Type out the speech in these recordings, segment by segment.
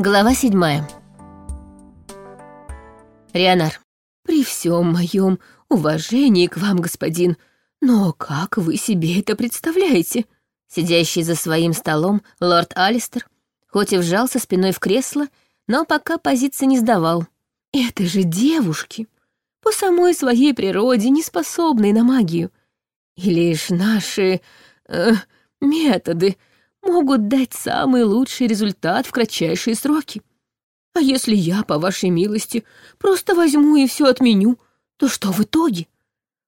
Глава седьмая. Рионар. При всем моем уважении к вам, господин, но как вы себе это представляете? Сидящий за своим столом лорд Алистер, хоть и вжался спиной в кресло, но пока позиции не сдавал. Это же девушки, по самой своей природе не способные на магию. И лишь наши э, методы могут дать самый лучший результат в кратчайшие сроки. А если я, по вашей милости, просто возьму и все отменю, то что в итоге?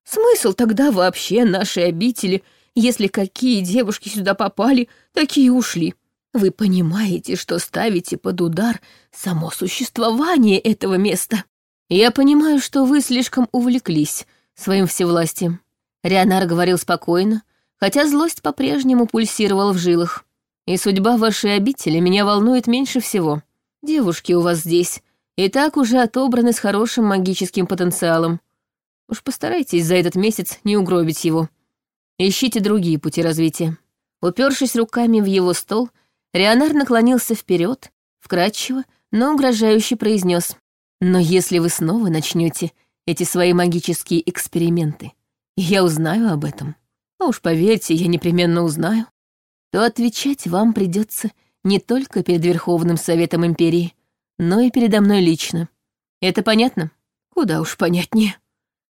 Смысл тогда вообще нашей обители, если какие девушки сюда попали, такие ушли? Вы понимаете, что ставите под удар само существование этого места? Я понимаю, что вы слишком увлеклись своим всевластием. Рионар говорил спокойно, хотя злость по-прежнему пульсировала в жилах. И судьба вашей обители меня волнует меньше всего. Девушки у вас здесь и так уже отобраны с хорошим магическим потенциалом. Уж постарайтесь за этот месяц не угробить его. Ищите другие пути развития. Упершись руками в его стол, Рионар наклонился вперед, вкрадчиво, но угрожающе произнес: «Но если вы снова начнете эти свои магические эксперименты, я узнаю об этом, а уж поверьте, я непременно узнаю, то отвечать вам придется не только перед Верховным Советом Империи, но и передо мной лично. Это понятно? Куда уж понятнее.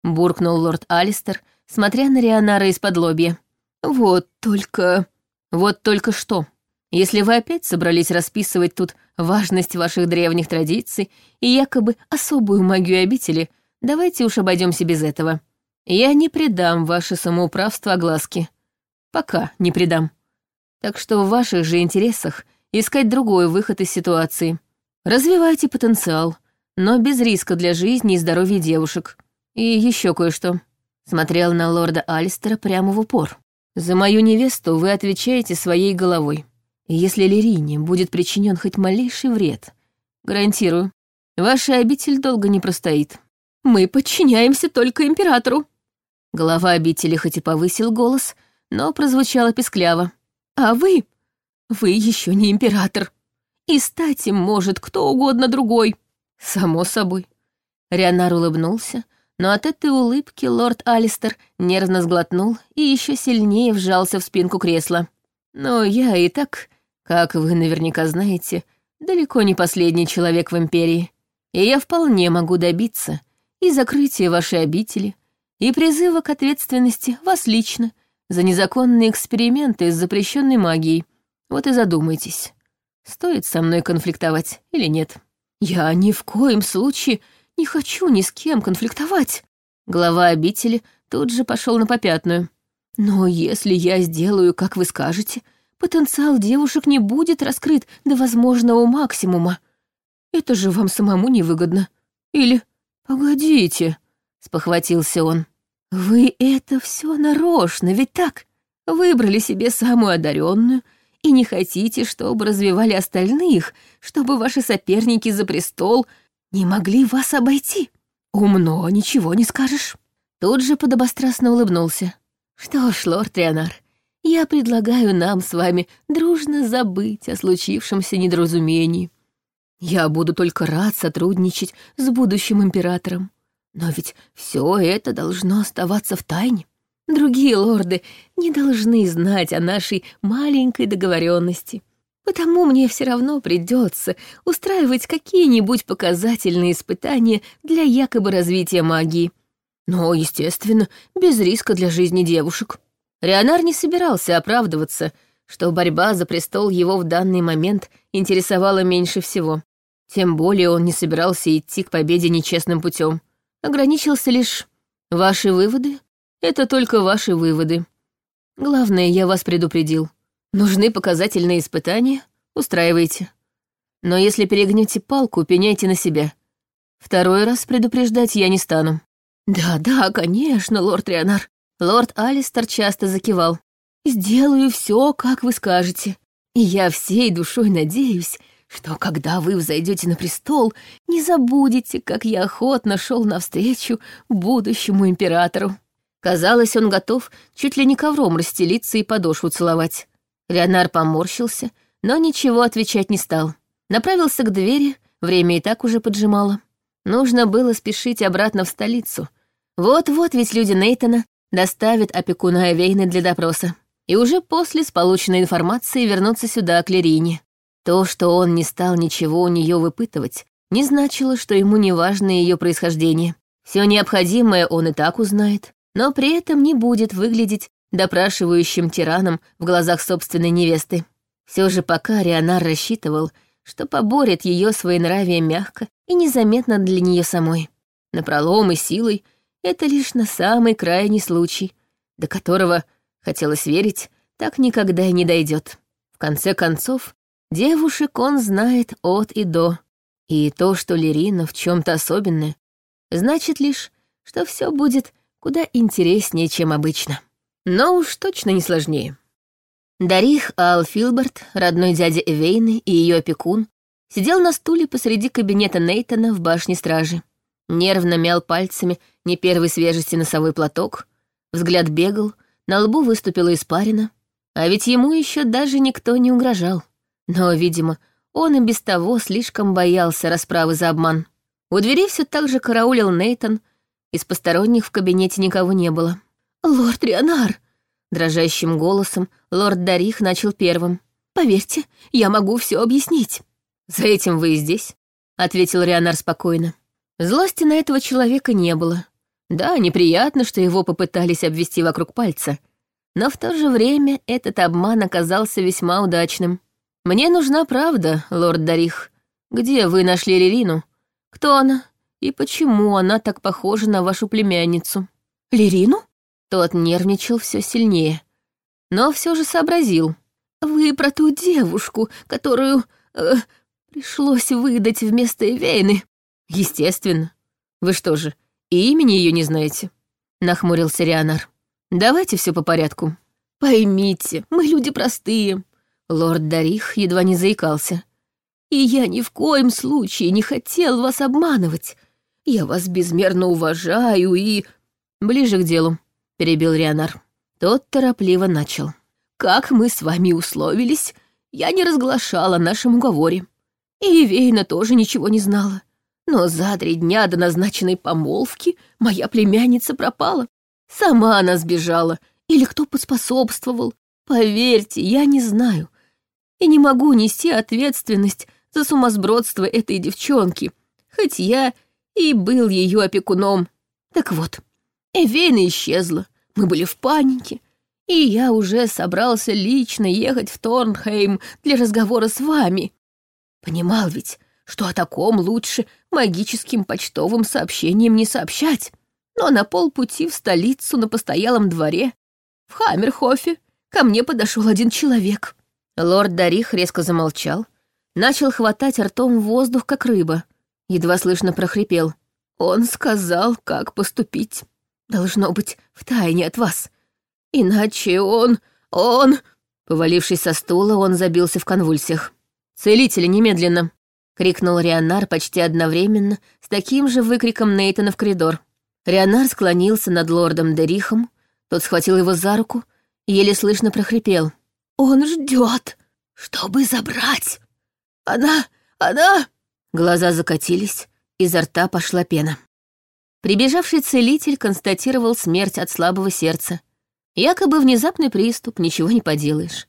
Буркнул лорд Алистер, смотря на Рионара из-под лобья. Вот только... Вот только что. Если вы опять собрались расписывать тут важность ваших древних традиций и якобы особую магию обители, давайте уж обойдемся без этого. Я не предам ваше самоуправство огласке. Пока не предам. Так что в ваших же интересах искать другой выход из ситуации. Развивайте потенциал, но без риска для жизни и здоровья девушек. И еще кое-что. Смотрел на лорда Алистера прямо в упор. За мою невесту вы отвечаете своей головой. Если Лерине будет причинен хоть малейший вред, гарантирую, ваша обитель долго не простоит. Мы подчиняемся только императору. Глава обители хоть и повысил голос, но прозвучало пескляво. А вы? Вы еще не император. И стать им может кто угодно другой. Само собой. Рионар улыбнулся, но от этой улыбки лорд Алистер нервно сглотнул и еще сильнее вжался в спинку кресла. Но я и так, как вы наверняка знаете, далеко не последний человек в Империи. И я вполне могу добиться и закрытия вашей обители, и призыва к ответственности вас лично, за незаконные эксперименты с запрещенной магией. Вот и задумайтесь, стоит со мной конфликтовать или нет. Я ни в коем случае не хочу ни с кем конфликтовать. Глава обители тут же пошел на попятную. Но если я сделаю, как вы скажете, потенциал девушек не будет раскрыт до возможного максимума. Это же вам самому невыгодно. Или... Погодите, спохватился он. «Вы это все нарочно, ведь так? Выбрали себе самую одаренную и не хотите, чтобы развивали остальных, чтобы ваши соперники за престол не могли вас обойти? Умно, ничего не скажешь». Тут же подобострастно улыбнулся. «Что ж, лорд Рионар, я предлагаю нам с вами дружно забыть о случившемся недоразумении. Я буду только рад сотрудничать с будущим императором. Но ведь все это должно оставаться в тайне. Другие лорды не должны знать о нашей маленькой договоренности. Потому мне все равно придется устраивать какие-нибудь показательные испытания для якобы развития магии. Но, естественно, без риска для жизни девушек. Рионар не собирался оправдываться, что борьба за престол его в данный момент интересовала меньше всего. Тем более он не собирался идти к победе нечестным путем ограничился лишь «Ваши выводы — это только ваши выводы. Главное, я вас предупредил. Нужны показательные испытания? Устраивайте. Но если перегнете палку, пеняйте на себя. Второй раз предупреждать я не стану». «Да-да, конечно, лорд Рионар». Лорд Алистер часто закивал. «Сделаю все, как вы скажете. И я всей душой надеюсь, что когда вы взойдете на престол, не забудете, как я охотно шел навстречу будущему императору. Казалось, он готов чуть ли не ковром расстелиться и подошву целовать. Леонар поморщился, но ничего отвечать не стал. Направился к двери, время и так уже поджимало. Нужно было спешить обратно в столицу. Вот-вот ведь люди Нейтона доставят опекуна Эвейны для допроса. И уже после с полученной информацией вернуться сюда, к Лерине. То, что он не стал ничего у нее выпытывать, не значило, что ему не важно ее происхождение. Все необходимое он и так узнает, но при этом не будет выглядеть допрашивающим тираном в глазах собственной невесты. Все же пока Рионар рассчитывал, что поборет ее своенравие мягко и незаметно для нее самой. Напролом и силой — это лишь на самый крайний случай, до которого, хотелось верить, так никогда и не дойдет. В конце концов, девушек он знает от и до. И то, что Лерина в чем то особенное, значит лишь, что все будет куда интереснее, чем обычно. Но уж точно не сложнее. Дарих Ал Филберт, родной дядя Эвейны и ее опекун, сидел на стуле посреди кабинета Нейтона в башне стражи. Нервно мял пальцами не первой свежести носовой платок, взгляд бегал, на лбу выступила испарина, а ведь ему еще даже никто не угрожал. Но, видимо, он и без того слишком боялся расправы за обман. У двери все так же караулил Нейтон, из посторонних в кабинете никого не было. «Лорд Рионар!» Дрожащим голосом лорд Дарих начал первым. «Поверьте, я могу все объяснить». «За этим вы и здесь», — ответил Рионар спокойно. Злости на этого человека не было. Да, неприятно, что его попытались обвести вокруг пальца, но в то же время этот обман оказался весьма удачным. «Мне нужна правда, лорд Дарих. Где вы нашли Лерину? Кто она? И почему она так похожа на вашу племянницу?» «Лерину?» Тот нервничал все сильнее, но все же сообразил. «Вы про ту девушку, которую э, пришлось выдать вместо Эвейны?» «Естественно. Вы что же, и имени ее не знаете?» — нахмурился Рианар. «Давайте все по порядку». «Поймите, мы люди простые». Лорд Дарих едва не заикался. «И я ни в коем случае не хотел вас обманывать. Я вас безмерно уважаю и...» «Ближе к делу», перебил Рианар. Тот торопливо начал. «Как мы с вами условились, я не разглашала о нашем уговоре. И Вейна тоже ничего не знала. Но за три дня до назначенной помолвки моя племянница пропала. Сама она сбежала. Или кто поспособствовал. Поверьте, я не знаю. И не могу нести ответственность за сумасбродство этой девчонки, хоть я и был ее опекуном. Так вот, Эвейна исчезла. Мы были в панике, и я уже собрался лично ехать в Торнхейм для разговора с вами. Понимал ведь, что о таком лучше магическим почтовым сообщением не сообщать. Но на полпути в столицу на постоялом дворе, в Хаммерхофе, ко мне подошел один человек. Лорд Дарих резко замолчал, начал хватать ртом воздух, как рыба. Едва слышно прохрипел. Он сказал, как поступить. Должно быть, в тайне от вас. Иначе он... он...» Повалившись со стула, он забился в конвульсиях. «Целители, немедленно!» — крикнул Рионар почти одновременно с таким же выкриком Нейтана в коридор. Рионар склонился над лордом Дерихом, тот схватил его за руку и еле слышно прохрипел. «Он ждет, чтобы забрать! Она... она...» Глаза закатились, изо рта пошла пена. Прибежавший целитель констатировал смерть от слабого сердца. Якобы внезапный приступ, ничего не поделаешь.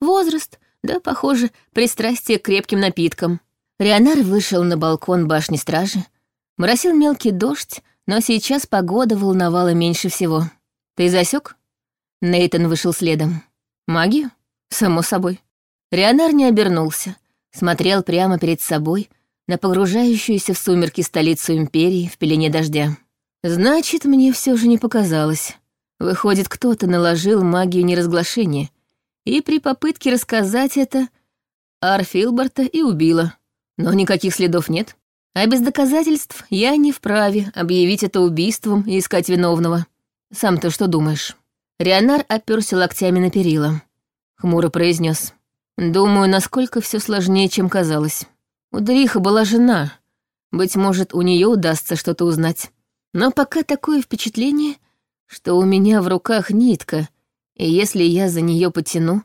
Возраст, да, похоже, пристрастие к крепким напиткам. Рионар вышел на балкон башни стражи. Моросил мелкий дождь, но сейчас погода волновала меньше всего. «Ты засек? Нейтон вышел следом. «Магию?» «Само собой». Рионар не обернулся, смотрел прямо перед собой — на погружающуюся в сумерки столицу империи в пелене дождя. Значит, мне все же не показалось. Выходит, кто-то наложил магию неразглашения, и при попытке рассказать это Арфилборта и убила. Но никаких следов нет. А без доказательств я не вправе объявить это убийством и искать виновного. Сам-то что думаешь? Рионар оперся локтями на перила. Хмуро произнес: Думаю, насколько все сложнее, чем казалось. У Дриха была жена. Быть может, у нее удастся что-то узнать. Но пока такое впечатление, что у меня в руках нитка, и если я за нее потяну,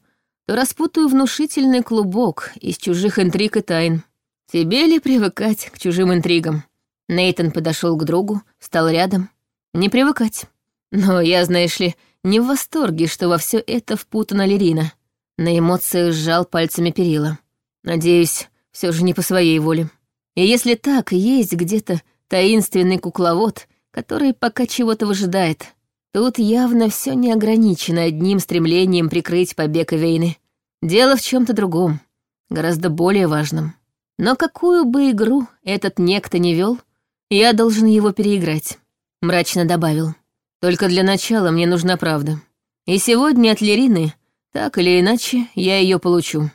то распутаю внушительный клубок из чужих интриг и тайн. Тебе ли привыкать к чужим интригам? Нейтон подошел к другу, встал рядом. Не привыкать. Но я, знаешь ли, не в восторге, что во все это впутана Лерина. На эмоциях сжал пальцами перила. Надеюсь, все же не по своей воле. И если так, есть где-то таинственный кукловод, который пока чего-то выжидает. Тут явно все не ограничено одним стремлением прикрыть побег Эвейны. Дело в чем то другом, гораздо более важном. Но какую бы игру этот некто не вел, я должен его переиграть. Мрачно добавил. Только для начала мне нужна правда. И сегодня от Лерины, так или иначе, я ее получу.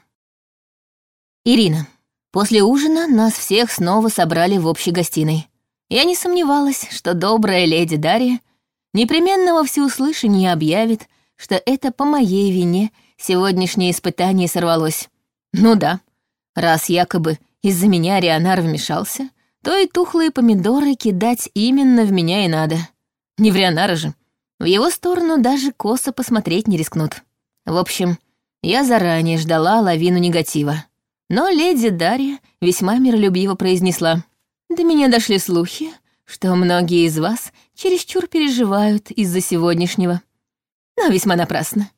Ирина. После ужина нас всех снова собрали в общей гостиной. Я не сомневалась, что добрая леди Дарья непременно во всеуслышание объявит, что это по моей вине сегодняшнее испытание сорвалось. Ну да, раз якобы из-за меня Рионар вмешался, то и тухлые помидоры кидать именно в меня и надо. Не в Рионара же. В его сторону даже косо посмотреть не рискнут. В общем, я заранее ждала лавину негатива. Но леди Дарья весьма миролюбиво произнесла. «До меня дошли слухи, что многие из вас чересчур переживают из-за сегодняшнего. Но весьма напрасно.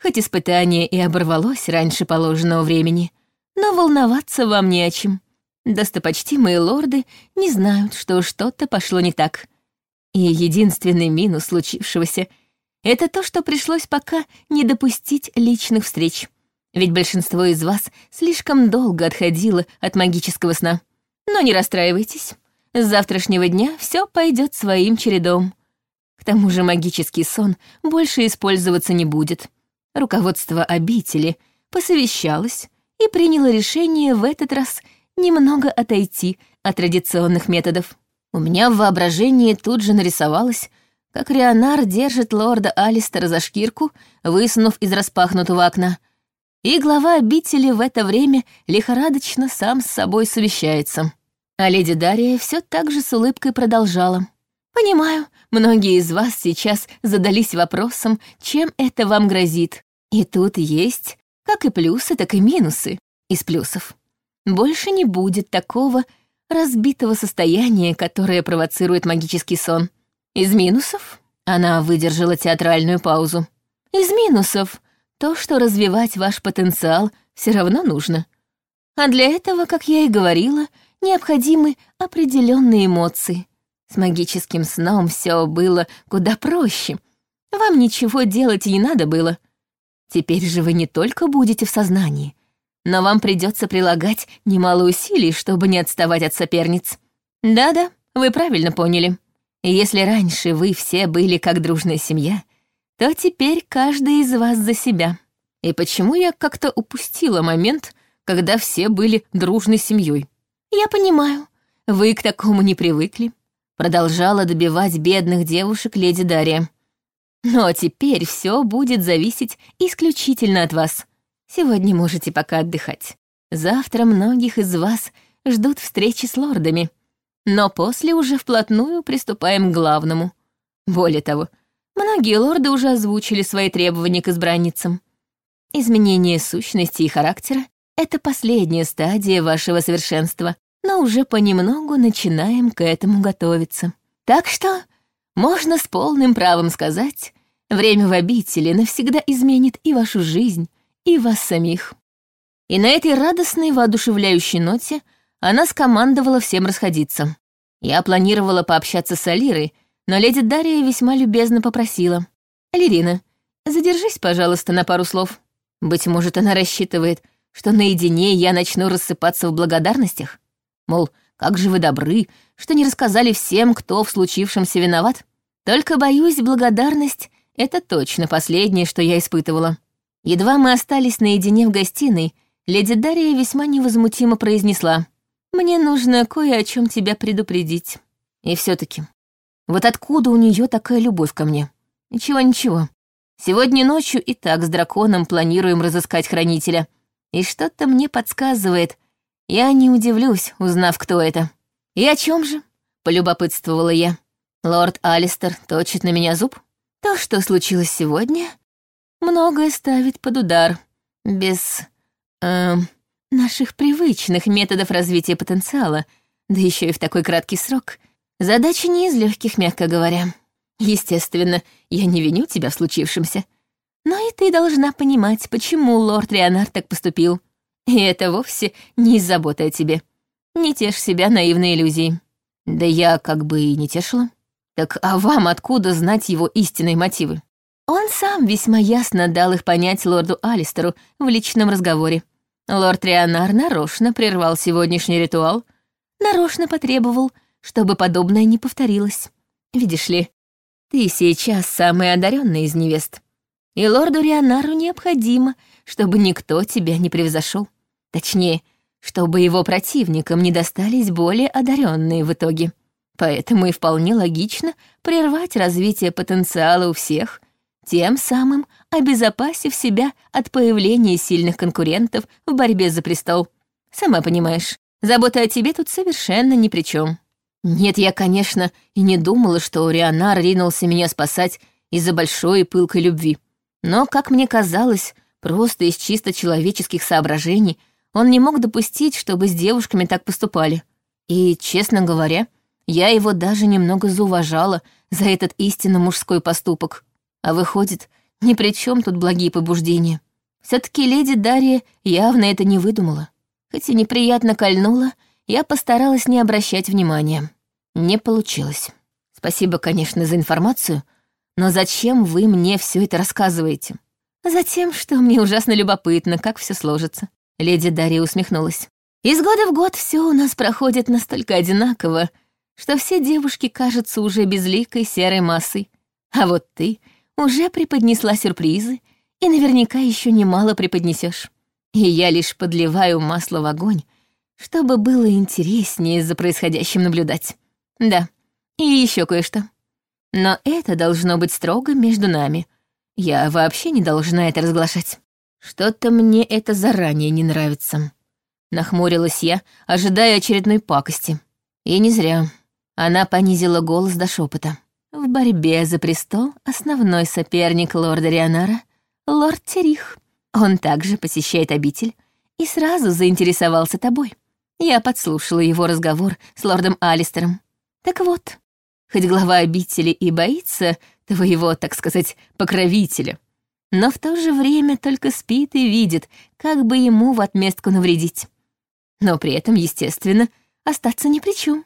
Хоть испытание и оборвалось раньше положенного времени, но волноваться вам не о чем. Достопочтимые лорды не знают, что что-то пошло не так. И единственный минус случившегося — это то, что пришлось пока не допустить личных встреч. Ведь большинство из вас слишком долго отходило от магического сна. Но не расстраивайтесь. С завтрашнего дня все пойдет своим чередом. К тому же магический сон больше использоваться не будет. Руководство обители посовещалось и приняло решение в этот раз немного отойти от традиционных методов. У меня в воображении тут же нарисовалось, как Рионар держит лорда Алистера за шкирку, высунув из распахнутого окна, и глава обители в это время лихорадочно сам с собой совещается. А леди Дарья все так же с улыбкой продолжала. «Понимаю, многие из вас сейчас задались вопросом, чем это вам грозит. И тут есть как и плюсы, так и минусы из плюсов. Больше не будет такого разбитого состояния, которое провоцирует магический сон. Из минусов она выдержала театральную паузу. Из минусов то, что развивать ваш потенциал все равно нужно. А для этого, как я и говорила, необходимы определенные эмоции. С магическим сном все было куда проще. Вам ничего делать не надо было. Теперь же вы не только будете в сознании, но вам придется прилагать немало усилий, чтобы не отставать от соперниц. Да-да, вы правильно поняли. Если раньше вы все были как дружная семья, то теперь каждый из вас за себя. И почему я как-то упустила момент, когда все были дружной семьей? Я понимаю, вы к такому не привыкли. Продолжала добивать бедных девушек леди Дарья. Но теперь все будет зависеть исключительно от вас. Сегодня можете пока отдыхать. Завтра многих из вас ждут встречи с лордами. Но после уже вплотную приступаем к главному. Более того, многие лорды уже озвучили свои требования к избранницам. Изменение сущности и характера — это последняя стадия вашего совершенства, но уже понемногу начинаем к этому готовиться. Так что можно с полным правом сказать, время в обители навсегда изменит и вашу жизнь, и вас самих. И на этой радостной, воодушевляющей ноте она скомандовала всем расходиться. Я планировала пообщаться с Алирой, но леди Дарья весьма любезно попросила. «Алирина, задержись, пожалуйста, на пару слов. Быть может, она рассчитывает, что наедине я начну рассыпаться в благодарностях? Мол, как же вы добры, что не рассказали всем, кто в случившемся виноват? Только, боюсь, благодарность — это точно последнее, что я испытывала. Едва мы остались наедине в гостиной, леди Дарья весьма невозмутимо произнесла. «Мне нужно кое о чем тебя предупредить. И все таки вот откуда у нее такая любовь ко мне? Ничего-ничего. Сегодня ночью и так с драконом планируем разыскать хранителя. И что-то мне подсказывает. Я не удивлюсь, узнав, кто это. И о чем же? Полюбопытствовала я. Лорд Алистер точит на меня зуб? То, что случилось сегодня, многое ставит под удар. Без... Эм, наших привычных методов развития потенциала, да еще и в такой краткий срок, задача не из легких, мягко говоря. Естественно, я не виню тебя в случившемся. Но и ты должна понимать, почему лорд Леонард так поступил. И это вовсе не из заботы о тебе. Не тешь себя наивной иллюзией. Да я как бы и не тешила. Так а вам откуда знать его истинные мотивы? Он сам весьма ясно дал их понять лорду Алистеру в личном разговоре. Лорд Рионар нарочно прервал сегодняшний ритуал, нарочно потребовал, чтобы подобное не повторилось. Видишь ли, ты сейчас самый одаренный из невест. И лорду Рионару необходимо, чтобы никто тебя не превзошел. Точнее, чтобы его противникам не достались более одаренные в итоге. Поэтому и вполне логично прервать развитие потенциала у всех, тем самым обезопасив себя от появления сильных конкурентов в борьбе за престол. Сама понимаешь, забота о тебе тут совершенно ни при чем. Нет, я, конечно, и не думала, что Рионар ринулся меня спасать из-за большой и пылкой любви. Но, как мне казалось, просто из чисто человеческих соображений он не мог допустить, чтобы с девушками так поступали. И, честно говоря, я его даже немного зауважала за этот истинно мужской поступок. А выходит, ни при чем тут благие побуждения. все таки леди Дарья явно это не выдумала. Хоть и неприятно кольнула, я постаралась не обращать внимания. Не получилось. Спасибо, конечно, за информацию, но зачем вы мне все это рассказываете? Затем, что мне ужасно любопытно, как все сложится. Леди Дарья усмехнулась. Из года в год все у нас проходит настолько одинаково, что все девушки кажутся уже безликой серой массой. А вот ты уже преподнесла сюрпризы и наверняка еще немало преподнесешь. И я лишь подливаю масло в огонь, чтобы было интереснее за происходящим наблюдать. Да, и еще кое-что. Но это должно быть строго между нами. Я вообще не должна это разглашать. Что-то мне это заранее не нравится. Нахмурилась я, ожидая очередной пакости. И не зря. Она понизила голос до шепота. В борьбе за престол основной соперник лорда Рионара — лорд Терих. Он также посещает обитель и сразу заинтересовался тобой. Я подслушала его разговор с лордом Алистером. Так вот, Хоть глава обители и боится твоего, так сказать, покровителя, но в то же время только спит и видит, как бы ему в отместку навредить. Но при этом, естественно, остаться ни при чем.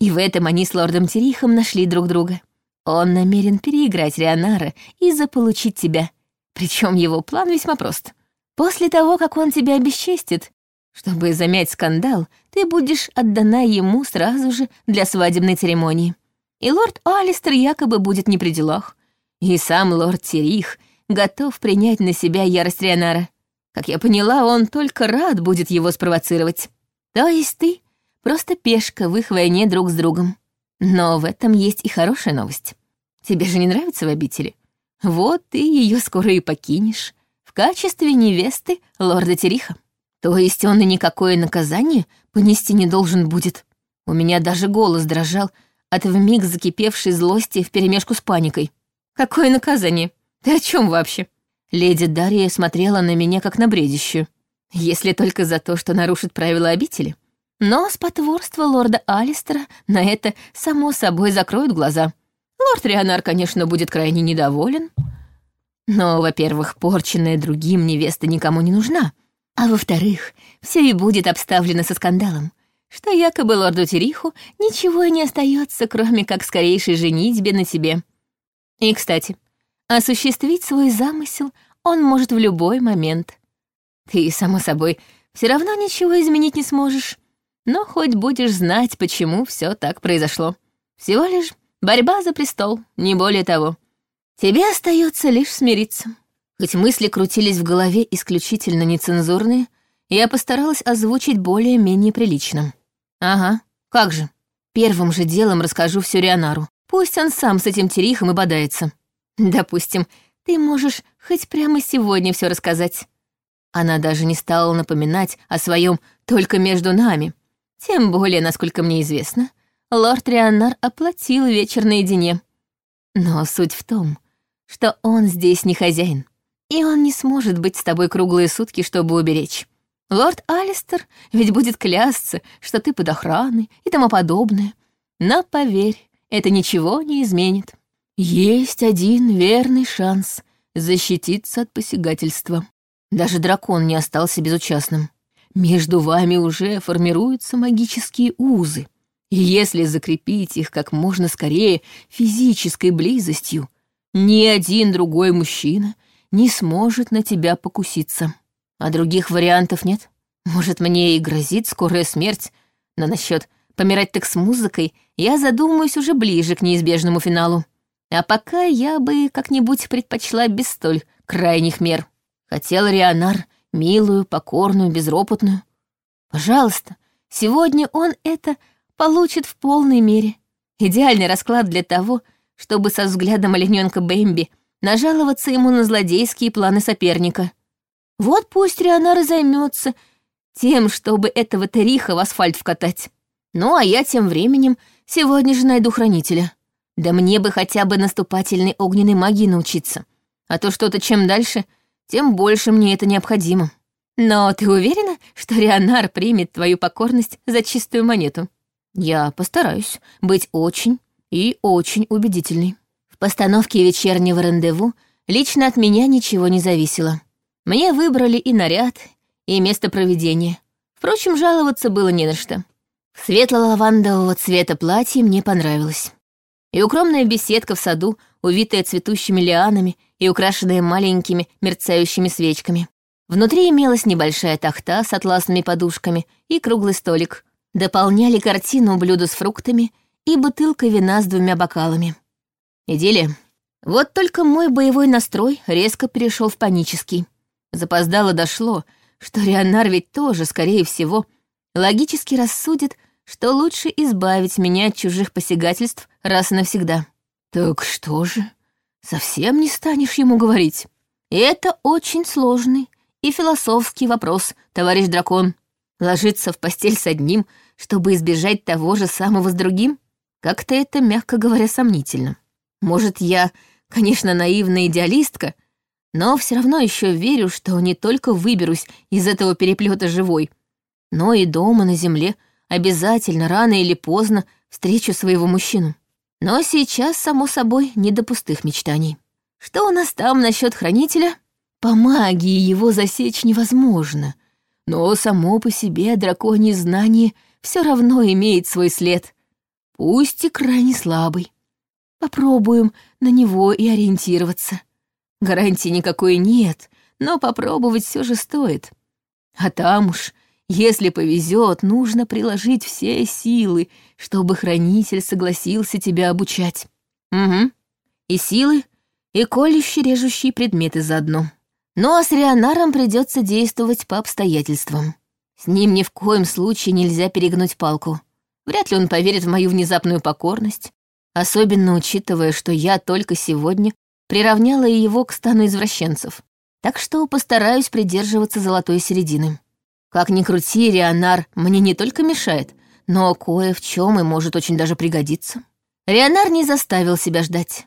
И в этом они с лордом Терихом нашли друг друга. Он намерен переиграть Рионара и заполучить тебя. Причем его план весьма прост. После того, как он тебя обесчестит, чтобы замять скандал, ты будешь отдана ему сразу же для свадебной церемонии и лорд Алистер якобы будет не при делах. И сам лорд Тирих готов принять на себя ярость Рионара. Как я поняла, он только рад будет его спровоцировать. То есть ты просто пешка в их войне друг с другом. Но в этом есть и хорошая новость. Тебе же не нравится в обители? Вот ты ее скоро и покинешь в качестве невесты лорда Териха. То есть он и никакое наказание понести не должен будет. У меня даже голос дрожал, от вмиг закипевшей злости вперемешку с паникой. «Какое наказание? Ты о чем вообще?» Леди Дарья смотрела на меня как на бредищу. Если только за то, что нарушит правила обители. Но с потворства лорда Алистера на это, само собой, закроют глаза. Лорд Рионар, конечно, будет крайне недоволен. Но, во-первых, порченная другим невеста никому не нужна. А во-вторых, все и будет обставлено со скандалом что якобы лорду Териху ничего не остается, кроме как скорейшей женитьбе на тебе. И, кстати, осуществить свой замысел он может в любой момент. Ты, само собой, все равно ничего изменить не сможешь, но хоть будешь знать, почему все так произошло. Всего лишь борьба за престол, не более того. Тебе остается лишь смириться. Хоть мысли крутились в голове исключительно нецензурные, я постаралась озвучить более-менее прилично. Ага, как же. Первым же делом расскажу все Рионару. Пусть он сам с этим Терихом и бодается. Допустим, ты можешь хоть прямо сегодня все рассказать. Она даже не стала напоминать о своем «только между нами». Тем более, насколько мне известно, лорд Рионар оплатил вечер наедине. Но суть в том, что он здесь не хозяин, и он не сможет быть с тобой круглые сутки, чтобы уберечь. Лорд Алистер ведь будет клясться, что ты под охраной и тому подобное. Но поверь, это ничего не изменит. Есть один верный шанс защититься от посягательства. Даже дракон не остался безучастным. Между вами уже формируются магические узы. И если закрепить их как можно скорее физической близостью, ни один другой мужчина не сможет на тебя покуситься. А других вариантов нет. Может, мне и грозит скорая смерть, но насчет помирать так с музыкой я задумаюсь уже ближе к неизбежному финалу. А пока я бы как-нибудь предпочла без столь крайних мер. Хотел Рионар милую, покорную, безропотную. Пожалуйста, сегодня он это получит в полной мере. Идеальный расклад для того, чтобы со взглядом олененка Бэмби нажаловаться ему на злодейские планы соперника. Вот пусть Рионар и займется тем, чтобы этого Териха в асфальт вкатать. Ну, а я тем временем сегодня же найду хранителя. Да мне бы хотя бы наступательной огненной магии научиться. А то что-то чем дальше, тем больше мне это необходимо. Но ты уверена, что Рионар примет твою покорность за чистую монету? Я постараюсь быть очень и очень убедительной. В постановке вечернего рандеву лично от меня ничего не зависело. Мне выбрали и наряд, и место проведения. Впрочем, жаловаться было не на что. Светло-лавандового цвета платье мне понравилось. И укромная беседка в саду, увитая цветущими лианами и украшенная маленькими мерцающими свечками. Внутри имелась небольшая тахта с атласными подушками и круглый столик. Дополняли картину блюдо с фруктами и бутылка вина с двумя бокалами. Идиллия. Вот только мой боевой настрой резко перешел в панический. Запоздало дошло, что Рионар ведь тоже, скорее всего, логически рассудит, что лучше избавить меня от чужих посягательств раз и навсегда. Так что же, совсем не станешь ему говорить? Это очень сложный и философский вопрос, товарищ дракон. Ложиться в постель с одним, чтобы избежать того же самого с другим? Как-то это, мягко говоря, сомнительно. Может, я, конечно, наивная идеалистка, но все равно еще верю, что не только выберусь из этого переплета живой, но и дома на земле обязательно рано или поздно встречу своего мужчину. Но сейчас, само собой, не до пустых мечтаний. Что у нас там насчет хранителя? По магии его засечь невозможно, но само по себе драконье знание все равно имеет свой след, пусть и крайне слабый. Попробуем на него и ориентироваться. Гарантии никакой нет, но попробовать все же стоит. А там уж, если повезет, нужно приложить все силы, чтобы хранитель согласился тебя обучать. Угу. И силы, и колющие режущие предметы заодно. Ну а с Рионаром придется действовать по обстоятельствам. С ним ни в коем случае нельзя перегнуть палку. Вряд ли он поверит в мою внезапную покорность, особенно учитывая, что я только сегодня приравняла его к стану извращенцев. Так что постараюсь придерживаться золотой середины. Как ни крути, Рионар мне не только мешает, но кое в чем и может очень даже пригодиться. Рионар не заставил себя ждать.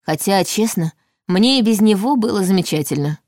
Хотя, честно, мне и без него было замечательно.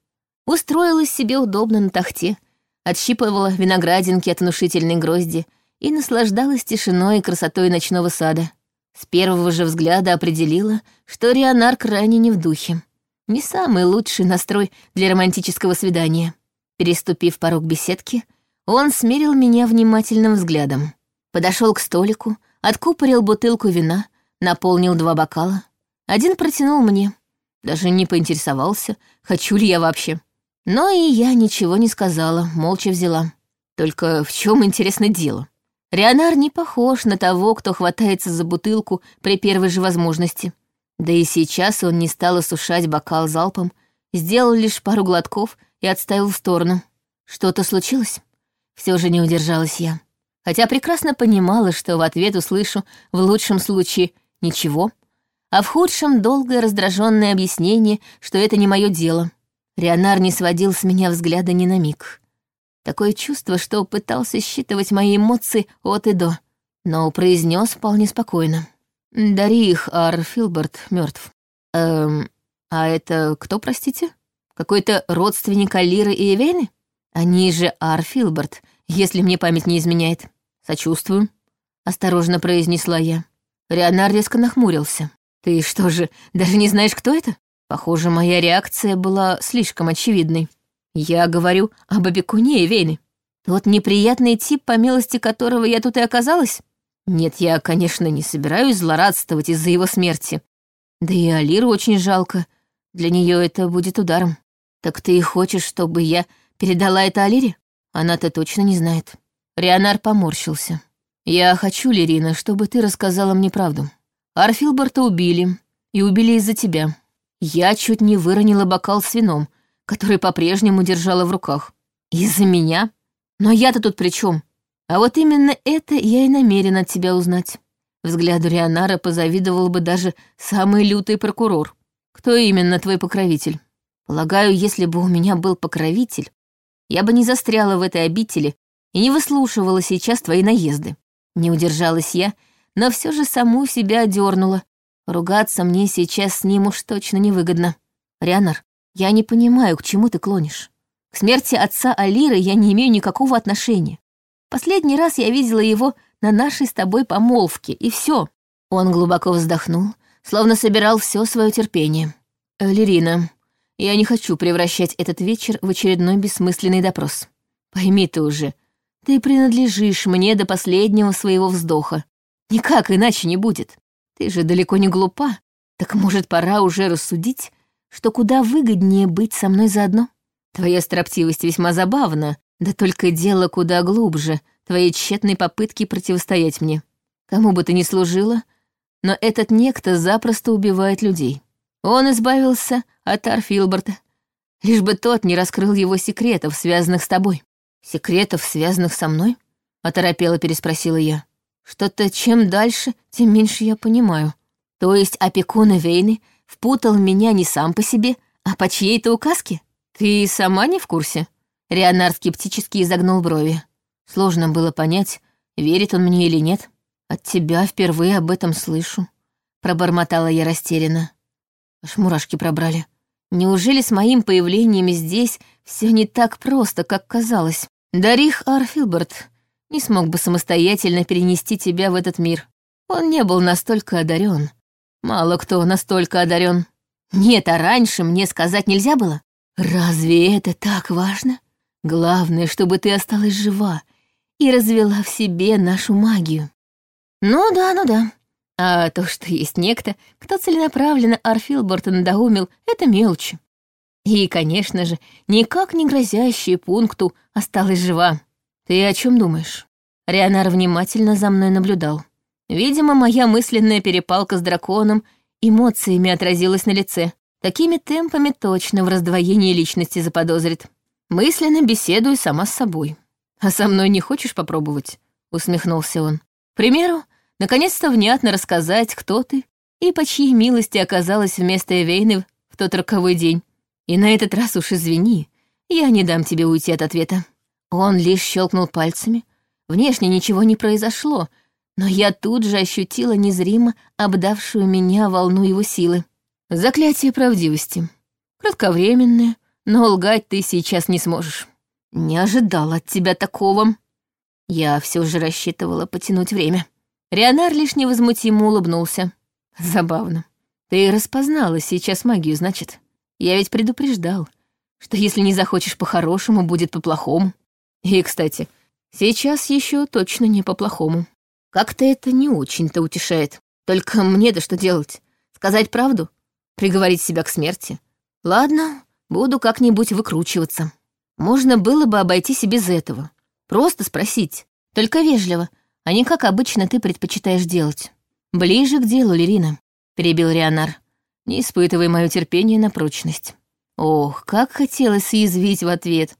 Устроилась себе удобно на тахте, отщипывала виноградинки от внушительной грозди и наслаждалась тишиной и красотой ночного сада. С первого же взгляда определила, что Рионар крайне не в духе. Не самый лучший настрой для романтического свидания. Переступив порог беседки, он смерил меня внимательным взглядом. Подошел к столику, откупорил бутылку вина, наполнил два бокала. Один протянул мне. Даже не поинтересовался, хочу ли я вообще. Но и я ничего не сказала, молча взяла. Только в чем интересно дело? Рионар не похож на того, кто хватается за бутылку при первой же возможности. Да и сейчас он не стал осушать бокал залпом, сделал лишь пару глотков и отставил в сторону. Что-то случилось? Все же не удержалась я. Хотя прекрасно понимала, что в ответ услышу в лучшем случае «ничего», а в худшем — долгое раздраженное объяснение, что это не мое дело. Рионар не сводил с меня взгляда ни на миг. Такое чувство, что пытался считывать мои эмоции от и до, но произнес вполне спокойно. «Дарих Ар Филберт мертв. Эм, а это кто, простите? Какой-то родственник Алиры и Эвейны? Они же Арфилберт, если мне память не изменяет. Сочувствую, осторожно произнесла я. Рионар резко нахмурился. Ты что же, даже не знаешь, кто это? Похоже, моя реакция была слишком очевидной. Я говорю об опекуне Эвейны. Тот неприятный тип, по милости которого я тут и оказалась? Нет, я, конечно, не собираюсь злорадствовать из-за его смерти. Да и Алиру очень жалко. Для нее это будет ударом. Так ты и хочешь, чтобы я передала это Алире? Она-то точно не знает. Рионар поморщился. Я хочу, Лерина, чтобы ты рассказала мне правду. Арфилборта убили. И убили из-за тебя. Я чуть не выронила бокал с вином, который по-прежнему держала в руках. Из-за меня? Но я-то тут при чем? А вот именно это я и намерен от тебя узнать. Взгляду Рионара позавидовал бы даже самый лютый прокурор. Кто именно твой покровитель? Полагаю, если бы у меня был покровитель, я бы не застряла в этой обители и не выслушивала сейчас твои наезды. Не удержалась я, но все же саму себя одернула. Ругаться мне сейчас с ним уж точно невыгодно. Рянар, я не понимаю, к чему ты клонишь. К смерти отца Алиры я не имею никакого отношения. Последний раз я видела его на нашей с тобой помолвке, и все. Он глубоко вздохнул, словно собирал все свое терпение. «Лерина, я не хочу превращать этот вечер в очередной бессмысленный допрос. Пойми ты уже, ты принадлежишь мне до последнего своего вздоха. Никак иначе не будет. Ты же далеко не глупа, так может пора уже рассудить, что куда выгоднее быть со мной заодно? Твоя строптивость весьма забавна, да только дело куда глубже твоей тщетной попытки противостоять мне. Кому бы ты ни служила, но этот некто запросто убивает людей. Он избавился от Арфилборта, лишь бы тот не раскрыл его секретов, связанных с тобой. Секретов, связанных со мной? Оторопела переспросила я. Что-то чем дальше, тем меньше я понимаю. То есть опекун Вейны впутал меня не сам по себе, а по чьей-то указке? Ты сама не в курсе? Рионар скептически изогнул брови. Сложно было понять, верит он мне или нет. От тебя впервые об этом слышу. Пробормотала я растерянно. Аж мурашки пробрали. Неужели с моим появлением здесь все не так просто, как казалось? Дарих Арфилберт не смог бы самостоятельно перенести тебя в этот мир. Он не был настолько одарен. Мало кто настолько одарен. Нет, а раньше мне сказать нельзя было. Разве это так важно? Главное, чтобы ты осталась жива и развела в себе нашу магию. Ну да, ну да. А то, что есть некто, кто целенаправленно Арфилборта надоумил, это мелочи. И, конечно же, никак не грозящая пункту осталась жива. Ты о чем думаешь? Рионар внимательно за мной наблюдал. Видимо, моя мысленная перепалка с драконом эмоциями отразилась на лице. Такими темпами точно в раздвоении личности заподозрит. Мысленно беседую сама с собой. «А со мной не хочешь попробовать?» — усмехнулся он. «К примеру, наконец-то внятно рассказать, кто ты и по чьей милости оказалась вместо Эвейны в тот роковой день. И на этот раз уж извини, я не дам тебе уйти от ответа». Он лишь щелкнул пальцами. Внешне ничего не произошло, но я тут же ощутила незримо обдавшую меня волну его силы. Заклятие правдивости. Кратковременное, но лгать ты сейчас не сможешь. Не ожидал от тебя такого. Я все же рассчитывала потянуть время. Рионар лишь невозмутимо улыбнулся. Забавно. Ты распознала сейчас магию, значит. Я ведь предупреждал, что если не захочешь по-хорошему, будет по-плохому. И, кстати, сейчас еще точно не по-плохому. Как-то это не очень-то утешает. Только мне-то что делать? Сказать правду? Приговорить себя к смерти? Ладно, Буду как-нибудь выкручиваться. Можно было бы обойтись и без этого. Просто спросить. Только вежливо, а не как обычно ты предпочитаешь делать. Ближе к делу, Лерина, перебил Рионар. Не испытывай мое терпение на прочность. Ох, как хотелось съязвить в ответ.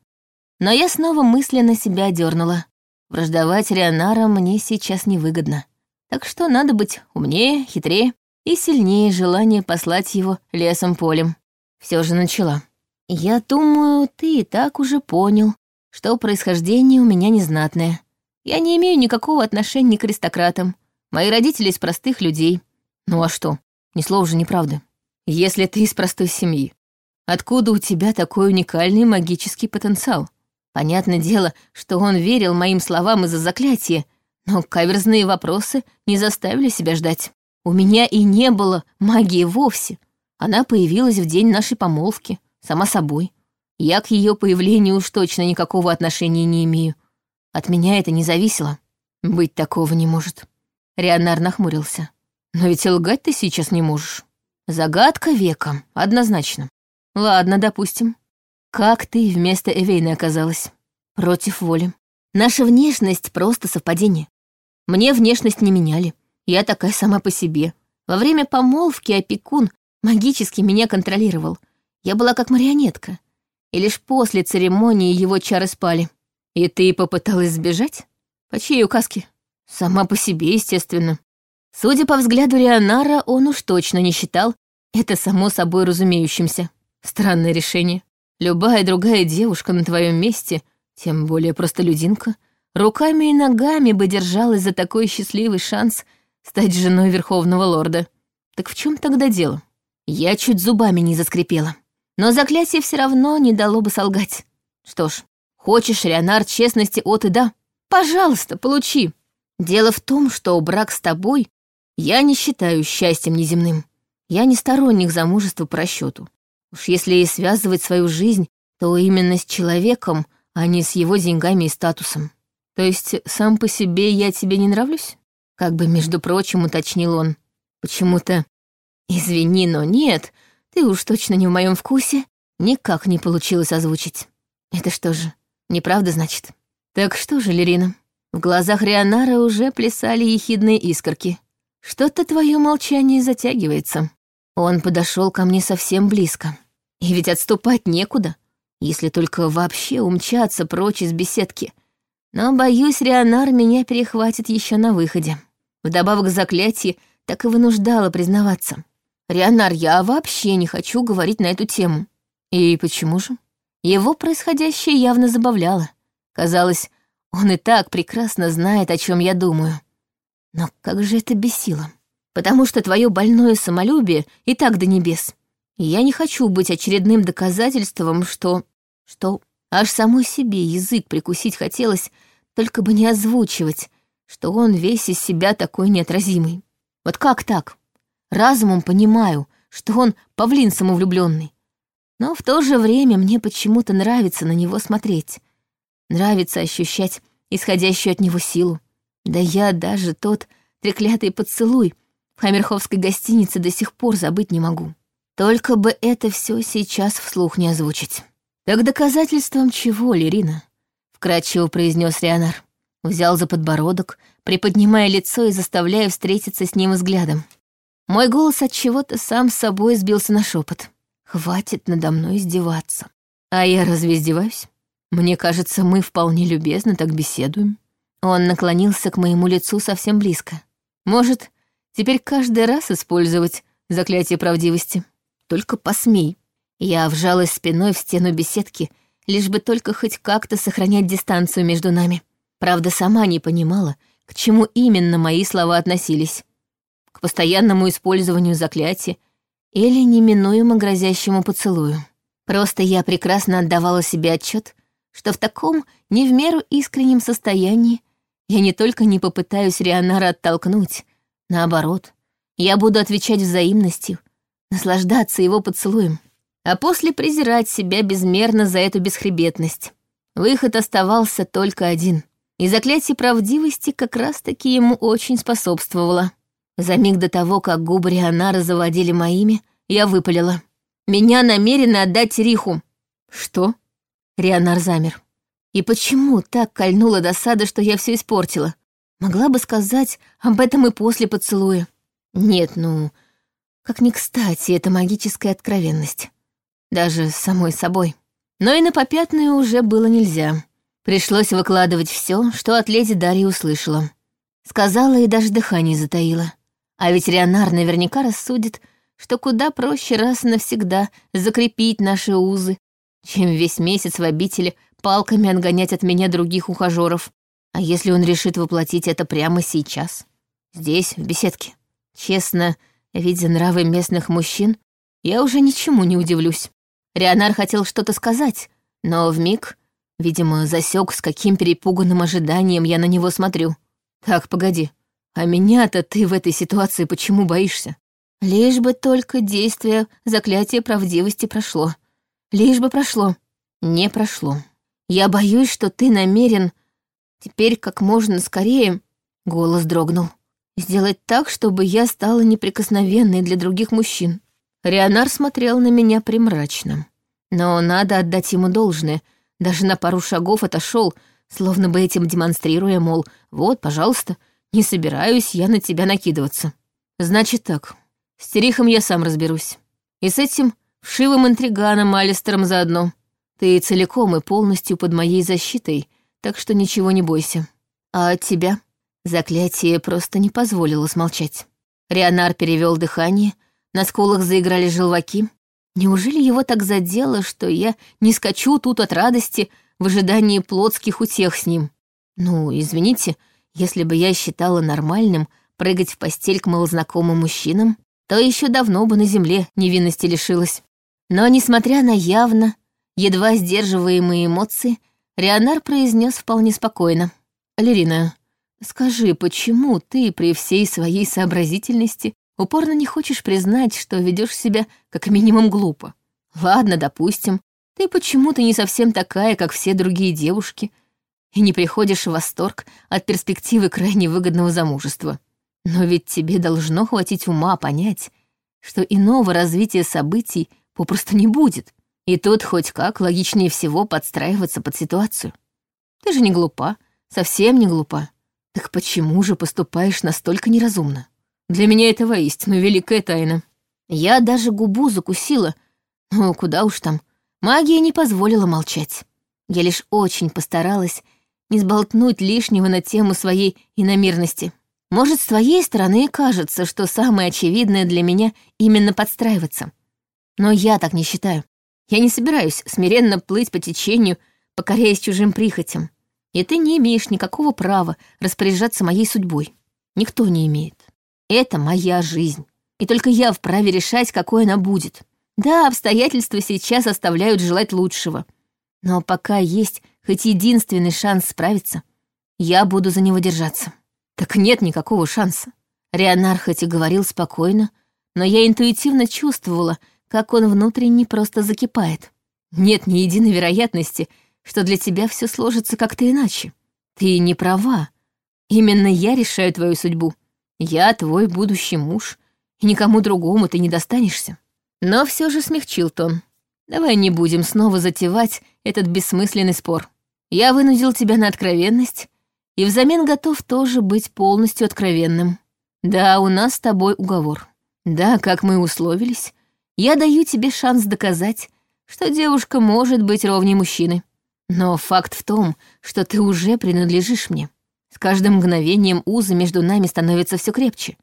Но я снова мысленно себя дернула. Враждовать Рионара мне сейчас невыгодно. Так что надо быть умнее, хитрее и сильнее желание послать его лесом-полем. Все же начала. «Я думаю, ты и так уже понял, что происхождение у меня незнатное. Я не имею никакого отношения к аристократам. Мои родители из простых людей. Ну а что? Ни слова же неправда. Если ты из простой семьи, откуда у тебя такой уникальный магический потенциал? Понятное дело, что он верил моим словам из-за заклятия, но каверзные вопросы не заставили себя ждать. У меня и не было магии вовсе. Она появилась в день нашей помолвки, сама собой. Я к ее появлению уж точно никакого отношения не имею. От меня это не зависело. Быть такого не может. Рионар нахмурился. Но ведь лгать ты сейчас не можешь. Загадка века, однозначно. Ладно, допустим. Как ты вместо Эвейны оказалась? Против воли. Наша внешность — просто совпадение. Мне внешность не меняли. Я такая сама по себе. Во время помолвки опекун магически меня контролировал. Я была как марионетка. И лишь после церемонии его чары спали. И ты попыталась сбежать? По чьей указке? Сама по себе, естественно. Судя по взгляду Рионара, он уж точно не считал это само собой разумеющимся. Странное решение. Любая другая девушка на твоем месте, тем более простолюдинка, руками и ногами бы держалась за такой счастливый шанс стать женой Верховного Лорда. Так в чем тогда дело? Я чуть зубами не заскрипела. Но заклятие все равно не дало бы солгать. Что ж, хочешь, Рионар, честности от и да? Пожалуйста, получи. Дело в том, что брак с тобой я не считаю счастьем неземным. Я не сторонник замужества по расчету. Уж если и связывать свою жизнь, то именно с человеком, а не с его деньгами и статусом. То есть сам по себе я тебе не нравлюсь? Как бы, между прочим, уточнил он. Почему-то... Извини, но нет, ты уж точно не в моем вкусе. Никак не получилось озвучить. Это что же, неправда, значит? Так что же, Лерина? В глазах Рионара уже плясали ехидные искорки. Что-то твое молчание затягивается. Он подошел ко мне совсем близко. И ведь отступать некуда, если только вообще умчаться прочь из беседки. Но, боюсь, Рионар меня перехватит еще на выходе. Вдобавок заклятие так и вынуждало признаваться. «Рионар, я вообще не хочу говорить на эту тему». И почему же? Его происходящее явно забавляло. Казалось, он и так прекрасно знает, о чем я думаю. Но как же это бесило. Потому что твое больное самолюбие и так до небес. Я не хочу быть очередным доказательством, что... что аж самой себе язык прикусить хотелось, только бы не озвучивать, что он весь из себя такой неотразимый. Вот как так? Разумом понимаю, что он павлин самовлюбленный. Но в то же время мне почему-то нравится на него смотреть. Нравится ощущать исходящую от него силу. Да я даже тот треклятый поцелуй в Хамерховской гостинице до сих пор забыть не могу. Только бы это все сейчас вслух не озвучить. Так доказательством чего, Лерина? Вкратчиво произнес Рионар. Взял за подбородок, приподнимая лицо и заставляя встретиться с ним взглядом. Мой голос от чего-то сам с собой сбился на шепот. Хватит надо мной издеваться. А я разве издеваюсь? Мне кажется, мы вполне любезно так беседуем. Он наклонился к моему лицу совсем близко. Может, теперь каждый раз использовать заклятие правдивости? Только посмей. Я вжалась спиной в стену беседки, лишь бы только хоть как-то сохранять дистанцию между нами. Правда, сама не понимала, к чему именно мои слова относились. К постоянному использованию заклятия или неминуемо грозящему поцелую. Просто я прекрасно отдавала себе отчет, что в таком не в меру искреннем состоянии я не только не попытаюсь Рионара оттолкнуть, наоборот, я буду отвечать взаимностью, наслаждаться его поцелуем, а после презирать себя безмерно за эту бесхребетность. Выход оставался только один, и заклятие правдивости как раз-таки ему очень способствовало. За миг до того, как губы Рионара заводили моими, я выпалила. «Меня намерены отдать Риху». «Что?» Рионар замер. И почему так кольнула досада, что я все испортила? Могла бы сказать об этом и после поцелуя. Нет, ну, как ни кстати, это магическая откровенность. Даже самой собой. Но и на попятную уже было нельзя. Пришлось выкладывать все, что от леди Дарьи услышала. Сказала и даже дыхание затаила. А ведь Рионар наверняка рассудит, что куда проще раз и навсегда закрепить наши узы, чем весь месяц в обители палками отгонять от меня других ухажеров. А если он решит воплотить это прямо сейчас? Здесь, в беседке. Честно, видя нравы местных мужчин, я уже ничему не удивлюсь. Рионар хотел что-то сказать, но вмиг Видимо, засек, с каким перепуганным ожиданием я на него смотрю. Так, погоди, а меня-то ты в этой ситуации почему боишься? Лишь бы только действие заклятия правдивости прошло. Лишь бы прошло. Не прошло. Я боюсь, что ты намерен теперь как можно скорее... Голос дрогнул. Сделать так, чтобы я стала неприкосновенной для других мужчин. Рионар смотрел на меня примрачно. Но надо отдать ему должное. Даже на пару шагов отошел, словно бы этим демонстрируя, мол, вот, пожалуйста, не собираюсь я на тебя накидываться. Значит так, с Терихом я сам разберусь. И с этим вшивым интриганом Алистером заодно. Ты целиком и полностью под моей защитой, так что ничего не бойся. А от тебя заклятие просто не позволило смолчать. Рионар перевел дыхание, на скулах заиграли желваки. Неужели его так задело, что я не скачу тут от радости в ожидании плотских утех с ним? Ну, извините, если бы я считала нормальным прыгать в постель к малознакомым мужчинам, то еще давно бы на земле невинности лишилась. Но, несмотря на явно, едва сдерживаемые эмоции, Рионар произнес вполне спокойно. «Лерина, скажи, почему ты при всей своей сообразительности упорно не хочешь признать, что ведешь себя как минимум глупо? Ладно, допустим, ты почему-то не совсем такая, как все другие девушки, и не приходишь в восторг от перспективы крайне выгодного замужества. Но ведь тебе должно хватить ума понять, что иного развития событий попросту не будет. И тут хоть как логичнее всего подстраиваться под ситуацию. Ты же не глупа, совсем не глупа. Так почему же поступаешь настолько неразумно? Для меня это воистину великая тайна. Я даже губу закусила, ну куда уж там. Магия не позволила молчать. Я лишь очень постаралась не сболтнуть лишнего на тему своей иномирности. Может, с твоей стороны кажется, что самое очевидное для меня именно подстраиваться. Но я так не считаю. Я не собираюсь смиренно плыть по течению, покоряясь чужим прихотям. И ты не имеешь никакого права распоряжаться моей судьбой. Никто не имеет. Это моя жизнь. И только я вправе решать, какой она будет. Да, обстоятельства сейчас оставляют желать лучшего. Но пока есть хоть единственный шанс справиться, я буду за него держаться. Так нет никакого шанса. Рионар хоть и говорил спокойно, но я интуитивно чувствовала, как он внутренне просто закипает. Нет ни единой вероятности, что для тебя все сложится как-то иначе. Ты не права. Именно я решаю твою судьбу. Я твой будущий муж, и никому другому ты не достанешься. Но все же смягчил тон. Давай не будем снова затевать этот бессмысленный спор. Я вынудил тебя на откровенность, и взамен готов тоже быть полностью откровенным. Да, у нас с тобой уговор. Да, как мы условились, я даю тебе шанс доказать, что девушка может быть ровней мужчины. Но факт в том, что ты уже принадлежишь мне. С каждым мгновением узы между нами становятся все крепче.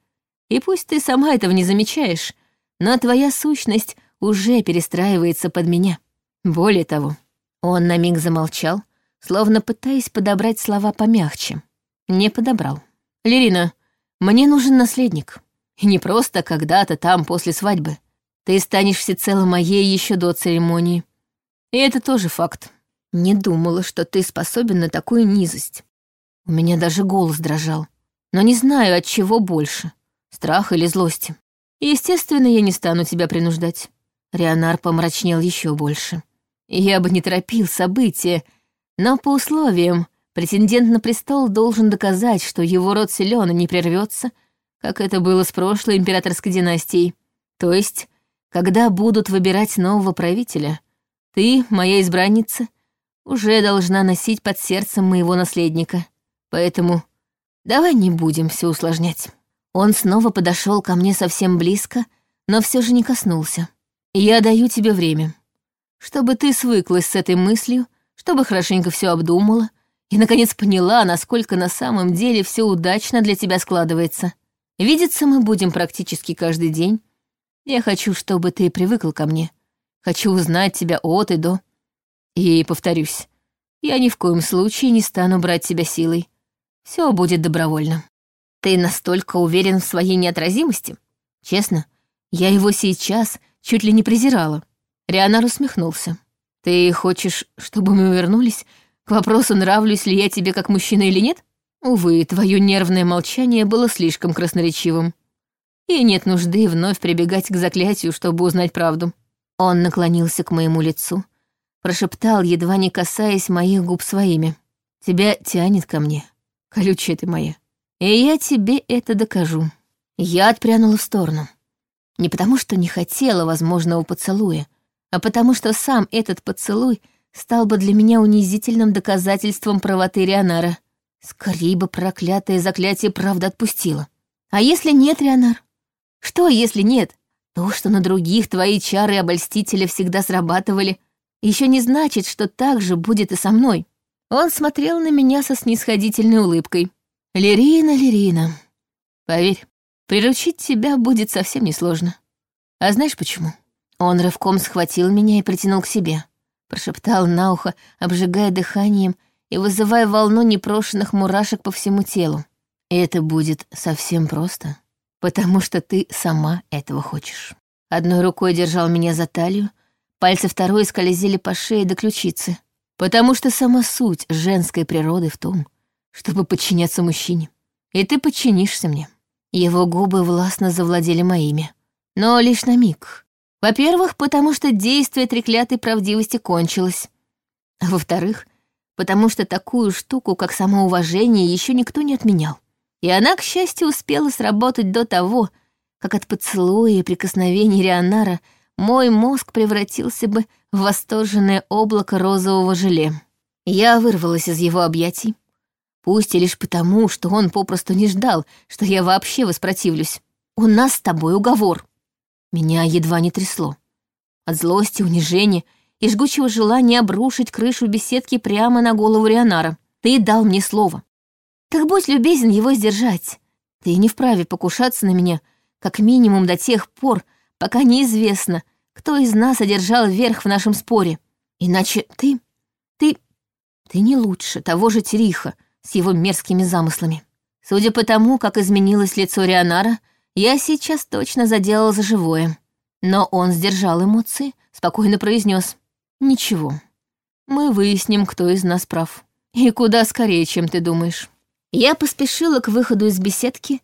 И пусть ты сама этого не замечаешь, но твоя сущность уже перестраивается под меня. Более того, он на миг замолчал, словно пытаясь подобрать слова помягче. Не подобрал. «Лерина, мне нужен наследник. И не просто когда-то там, после свадьбы. Ты станешь всецело моей еще до церемонии. И это тоже факт. Не думала, что ты способен на такую низость. У меня даже голос дрожал. Но не знаю, от чего больше. Страха или злости. Естественно, я не стану тебя принуждать. Рионар помрачнел еще больше. Я бы не торопил события, но по условиям претендент на престол должен доказать, что его род силен и не прервется, как это было с прошлой императорской династией. То есть, когда будут выбирать нового правителя, ты, моя избранница, уже должна носить под сердцем моего наследника. Поэтому давай не будем все усложнять. Он снова подошел ко мне совсем близко, но все же не коснулся. Я даю тебе время, чтобы ты свыклась с этой мыслью чтобы хорошенько все обдумала и, наконец, поняла, насколько на самом деле все удачно для тебя складывается. Видеться мы будем практически каждый день. Я хочу, чтобы ты привыкл ко мне. Хочу узнать тебя от и до. И повторюсь, я ни в коем случае не стану брать тебя силой. Все будет добровольно. Ты настолько уверен в своей неотразимости? Честно, я его сейчас чуть ли не презирала. Рианар усмехнулся. «Ты хочешь, чтобы мы вернулись К вопросу, нравлюсь ли я тебе как мужчина или нет? Увы, твое нервное молчание было слишком красноречивым. И нет нужды вновь прибегать к заклятию, чтобы узнать правду. Он наклонился к моему лицу, прошептал, едва не касаясь моих губ своими. «Тебя тянет ко мне, колючая ты моя. И я тебе это докажу». Я отпрянула в сторону. Не потому, что не хотела возможного поцелуя, а потому, что сам этот поцелуй стал бы для меня унизительным доказательством правоты Рионара. Скорее бы проклятое заклятие правда отпустило. А если нет, Рионар? Что, если нет? То, что на других твои чары обольстителя всегда срабатывали, еще не значит, что так же будет и со мной. Он смотрел на меня со снисходительной улыбкой. «Лерина, Лерина, поверь, приручить тебя будет совсем несложно. А знаешь почему?» Он рывком схватил меня и притянул к себе. Прошептал на ухо, обжигая дыханием и вызывая волну непрошенных мурашек по всему телу. «Это будет совсем просто, потому что ты сама этого хочешь». Одной рукой держал меня за талию, пальцы второй скользили по шее до ключицы, потому что сама суть женской природы в том, чтобы подчиняться мужчине. И ты подчинишься мне. Его губы властно завладели моими. Но лишь на миг. Во-первых, потому что действие треклятой правдивости кончилось. А во-вторых, потому что такую штуку, как самоуважение, еще никто не отменял. И она, к счастью, успела сработать до того, как от поцелуя и прикосновений Рионара мой мозг превратился бы в восторженное облако розового желе. Я вырвалась из его объятий, пусть и лишь потому, что он попросту не ждал, что я вообще воспротивлюсь. «У нас с тобой уговор», меня едва не трясло. От злости, унижения и жгучего желания обрушить крышу беседки прямо на голову Рионара. Ты дал мне слово. Так будь любезен его сдержать. Ты не вправе покушаться на меня, как минимум до тех пор, пока неизвестно, кто из нас одержал верх в нашем споре. Иначе ты... ты... ты не лучше того же Териха с его мерзкими замыслами. Судя по тому, как изменилось лицо Рионара, я сейчас точно заделал за живое. Но он сдержал эмоции, спокойно произнес: «Ничего, мы выясним, кто из нас прав. И куда скорее, чем ты думаешь». Я поспешила к выходу из беседки.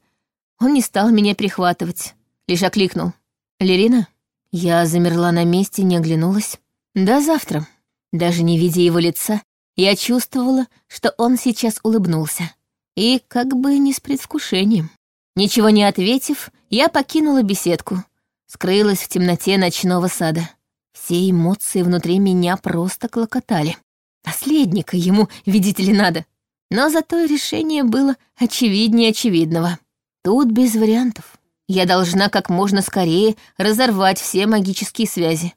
Он не стал меня прихватывать, лишь окликнул. «Лерина?» Я замерла на месте, не оглянулась. «До завтра». Даже не видя его лица, я чувствовала, что он сейчас улыбнулся. И как бы не с предвкушением. Ничего не ответив, я покинула беседку, скрылась в темноте ночного сада. Все эмоции внутри меня просто клокотали. Наследника ему, видите ли, надо. Но зато решение было очевиднее очевидного. Тут без вариантов. Я должна как можно скорее разорвать все магические связи.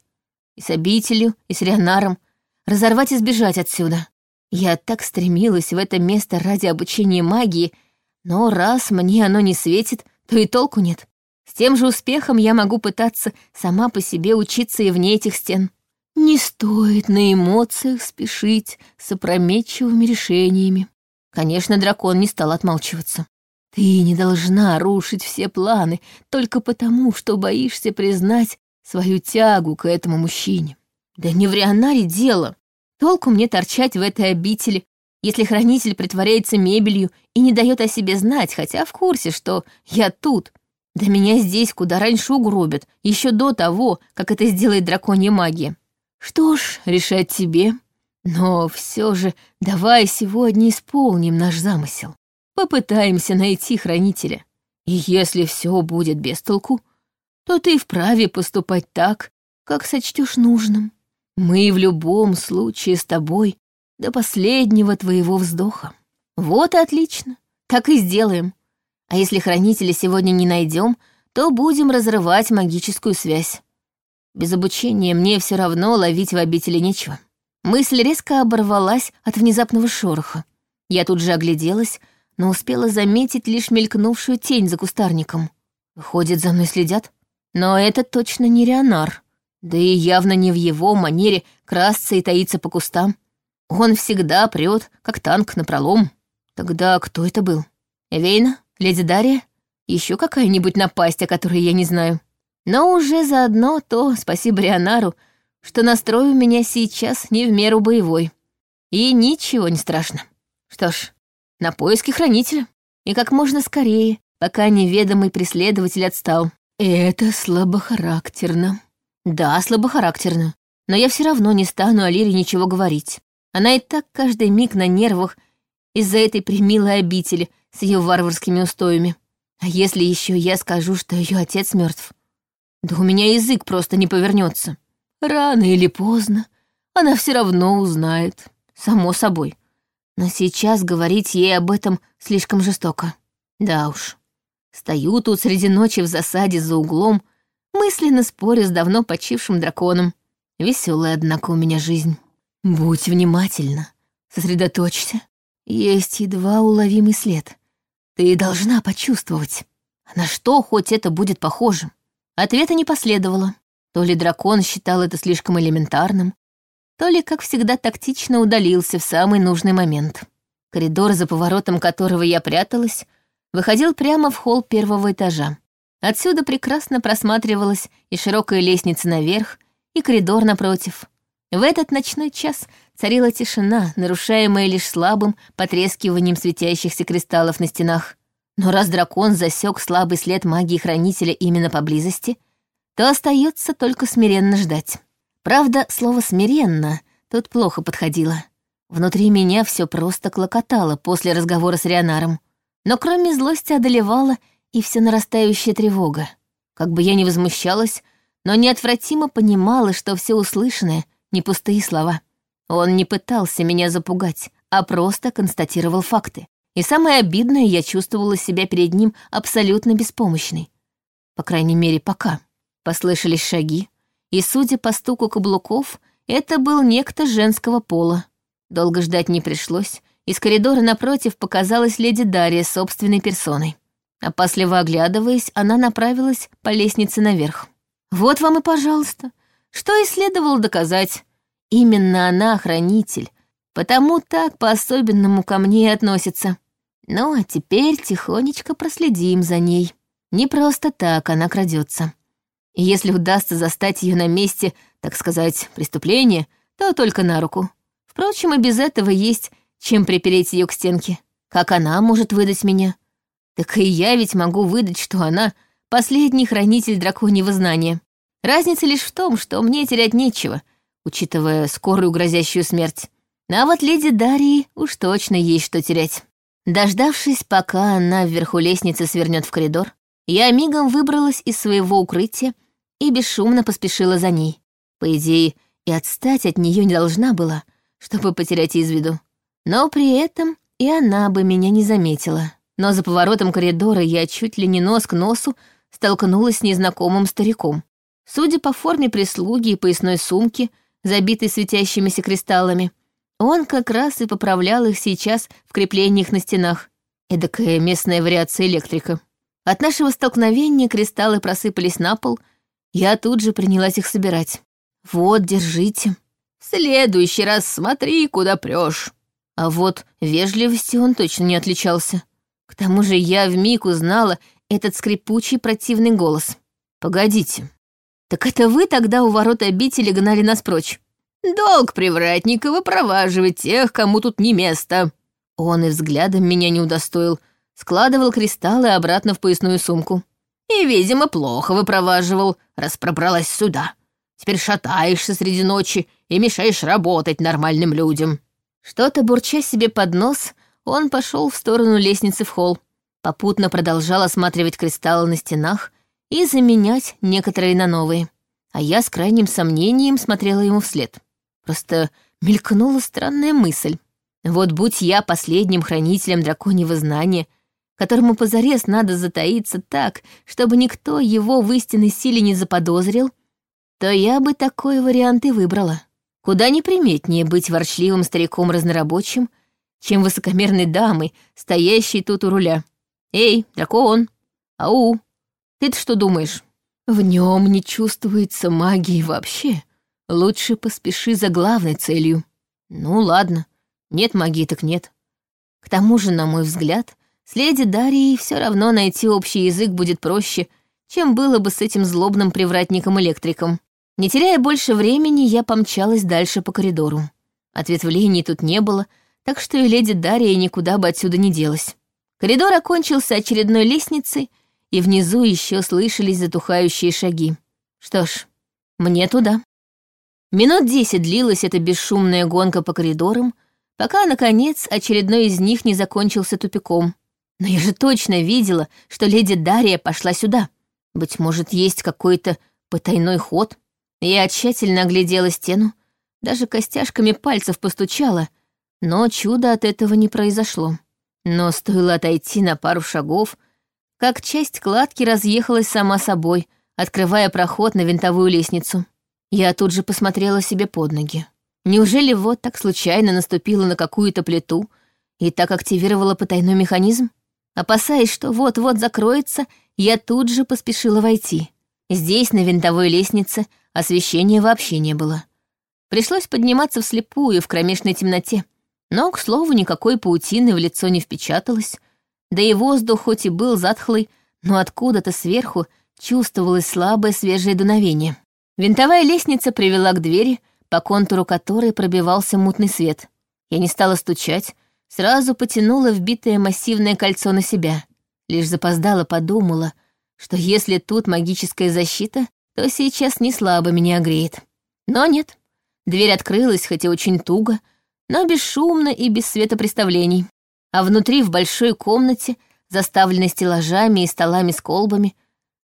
И с обителью, и с Рионаром. Разорвать и сбежать отсюда. Я так стремилась в это место ради обучения магии — но раз мне оно не светит, то и толку нет. С тем же успехом я могу пытаться сама по себе учиться и вне этих стен. Не стоит на эмоциях спешить с опрометчивыми решениями. Конечно, дракон не стал отмалчиваться. Ты не должна рушить все планы только потому, что боишься признать свою тягу к этому мужчине. Да не в Рионаре дело. Толку мне торчать в этой обители, если хранитель притворяется мебелью и не дает о себе знать, хотя в курсе, что я тут. Да меня здесь куда раньше угробят, еще до того, как это сделает драконья магия. Что ж, решать тебе. Но все же давай сегодня исполним наш замысел. Попытаемся найти хранителя. И если все будет без толку, то ты вправе поступать так, как сочтешь нужным. Мы в любом случае с тобой до последнего твоего вздоха. Вот и отлично, так и сделаем. А если хранителя сегодня не найдем, то будем разрывать магическую связь. Без обучения мне все равно ловить в обители нечего. Мысль резко оборвалась от внезапного шороха. Я тут же огляделась, но успела заметить лишь мелькнувшую тень за кустарником. Выходит, за мной следят? Но это точно не Рионар. Да и явно не в его манере красться и таиться по кустам. Он всегда прет, как танк на пролом. Тогда кто это был? Эвейна? Леди Дарья? Еще какая-нибудь напасть, о которой я не знаю. Но уже заодно то, спасибо Рионару, что настрой у меня сейчас не в меру боевой. И ничего не страшно. Что ж, на поиски хранителя. И как можно скорее, пока неведомый преследователь отстал. Это слабохарактерно. Да, слабохарактерно. Но я все равно не стану Алире ничего говорить. Она и так каждый миг на нервах из-за этой примилой обители с ее варварскими устоями. А если еще я скажу, что ее отец мертв, да у меня язык просто не повернется. Рано или поздно она все равно узнает, само собой. Но сейчас говорить ей об этом слишком жестоко. Да уж. Стою тут среди ночи в засаде за углом, мысленно споря с давно почившим драконом. Веселая, однако, у меня жизнь. Будь внимательна, сосредоточься. Есть едва уловимый след. Ты должна почувствовать. На что хоть это будет похоже? Ответа не последовало. То ли дракон считал это слишком элементарным, то ли, как всегда, тактично удалился в самый нужный момент. Коридор, за поворотом которого я пряталась, выходил прямо в холл первого этажа. Отсюда прекрасно просматривалась и широкая лестница наверх, и коридор напротив. В этот ночной час царила тишина, нарушаемая лишь слабым потрескиванием светящихся кристаллов на стенах. Но раз дракон засек слабый след магии хранителя именно поблизости, то остается только смиренно ждать. Правда, слово «смиренно» тут плохо подходило. Внутри меня все просто клокотало после разговора с Рионаром. Но кроме злости одолевала и все нарастающая тревога. Как бы я ни возмущалась, но неотвратимо понимала, что все услышанное не пустые слова. Он не пытался меня запугать, а просто констатировал факты. И самое обидное, я чувствовала себя перед ним абсолютно беспомощной. По крайней мере, пока. Послышались шаги, и, судя по стуку каблуков, это был некто женского пола. Долго ждать не пришлось, из коридора напротив показалась леди Дарья собственной персоной. Опасливо оглядываясь, она направилась по лестнице наверх. «Вот вам и пожалуйста», что и следовало доказать. Именно она хранитель, потому так по-особенному ко мне и относится. Ну, а теперь тихонечко проследим за ней. Не просто так она крадется. И если удастся застать ее на месте, так сказать, преступления, то только на руку. Впрочем, и без этого есть чем припереть ее к стенке. Как она может выдать меня? Так и я ведь могу выдать, что она — последний хранитель драконьего знания. Разница лишь в том, что мне терять нечего, учитывая скорую грозящую смерть. А вот леди Дарьи уж точно есть что терять. Дождавшись, пока она вверху лестницы свернет в коридор, я мигом выбралась из своего укрытия и бесшумно поспешила за ней. По идее, и отстать от нее не должна была, чтобы потерять из виду. Но при этом и она бы меня не заметила. Но за поворотом коридора я чуть ли не нос к носу столкнулась с незнакомым стариком. Судя по форме прислуги и поясной сумки, забитой светящимися кристаллами, он как раз и поправлял их сейчас в креплениях на стенах. Эдакая местная вариация электрика. От нашего столкновения кристаллы просыпались на пол, я тут же принялась их собирать. «Вот, держите. В следующий раз смотри, куда прешь. А вот вежливостью он точно не отличался. К тому же я вмиг узнала этот скрипучий противный голос. «Погодите, «Так это вы тогда у ворот обители гнали нас прочь?» «Долг привратника выпроваживать тех, кому тут не место». Он и взглядом меня не удостоил, складывал кристаллы обратно в поясную сумку. «И, видимо, плохо выпроваживал, раз пробралась сюда. Теперь шатаешься среди ночи и мешаешь работать нормальным людям». Что-то бурча себе под нос, он пошел в сторону лестницы в холл. Попутно продолжал осматривать кристаллы на стенах, и заменять некоторые на новые. А я с крайним сомнением смотрела ему вслед. Просто мелькнула странная мысль. Вот будь я последним хранителем драконьего знания, которому позарез надо затаиться так, чтобы никто его в истинной силе не заподозрил, то я бы такой вариант и выбрала. Куда неприметнее быть ворчливым стариком разнорабочим, чем высокомерной дамой, стоящей тут у руля. «Эй, дракон! Ау!» Ты-то что думаешь? В нем не чувствуется магии вообще. Лучше поспеши за главной целью. Ну ладно, нет магии так нет. К тому же, на мой взгляд, с леди Дарьей все равно найти общий язык будет проще, чем было бы с этим злобным привратником-электриком. Не теряя больше времени, я помчалась дальше по коридору. Ответвлений тут не было, так что и леди Дарья никуда бы отсюда не делась. Коридор окончился очередной лестницей, и внизу еще слышались затухающие шаги. Что ж, мне туда. Минут десять длилась эта бесшумная гонка по коридорам, пока, наконец, очередной из них не закончился тупиком. Но я же точно видела, что леди Дарья пошла сюда. Быть может, есть какой-то потайной ход? Я тщательно оглядела стену, даже костяшками пальцев постучала, но чуда от этого не произошло. Но стоило отойти на пару шагов, как часть кладки разъехалась сама собой, открывая проход на винтовую лестницу. Я тут же посмотрела себе под ноги. Неужели вот так случайно наступила на какую-то плиту и так активировала потайной механизм? Опасаясь, что вот-вот закроется, я тут же поспешила войти. Здесь, на винтовой лестнице, освещения вообще не было. Пришлось подниматься вслепую в кромешной темноте. Но, к слову, никакой паутины в лицо не впечаталось, да и воздух хоть и был затхлый, но откуда-то сверху чувствовалось слабое свежее дуновение. Винтовая лестница привела к двери, по контуру которой пробивался мутный свет. Я не стала стучать, сразу потянула вбитое массивное кольцо на себя. Лишь запоздала подумала, что если тут магическая защита, то сейчас не слабо меня греет. Но нет. Дверь открылась, хотя очень туго, но бесшумно и без светопреставлений. А внутри, в большой комнате, заставленной стеллажами и столами с колбами,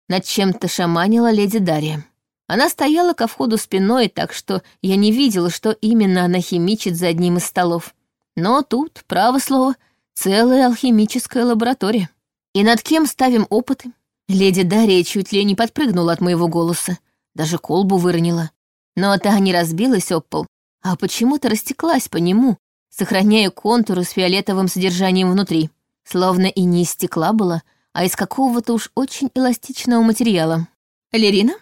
над чем-то шаманила леди Дарья. Она стояла ко входу спиной, так что я не видела, что именно она химичит за одним из столов. Но тут, право слово, целая алхимическая лаборатория. И над кем ставим опыты? Леди Дарья чуть ли не подпрыгнула от моего голоса, даже колбу выронила. Но та не разбилась об пол, а почему-то растеклась по нему, сохраняя контуры с фиолетовым содержанием внутри. Словно и не из стекла была, а из какого-то уж очень эластичного материала. «Лерина,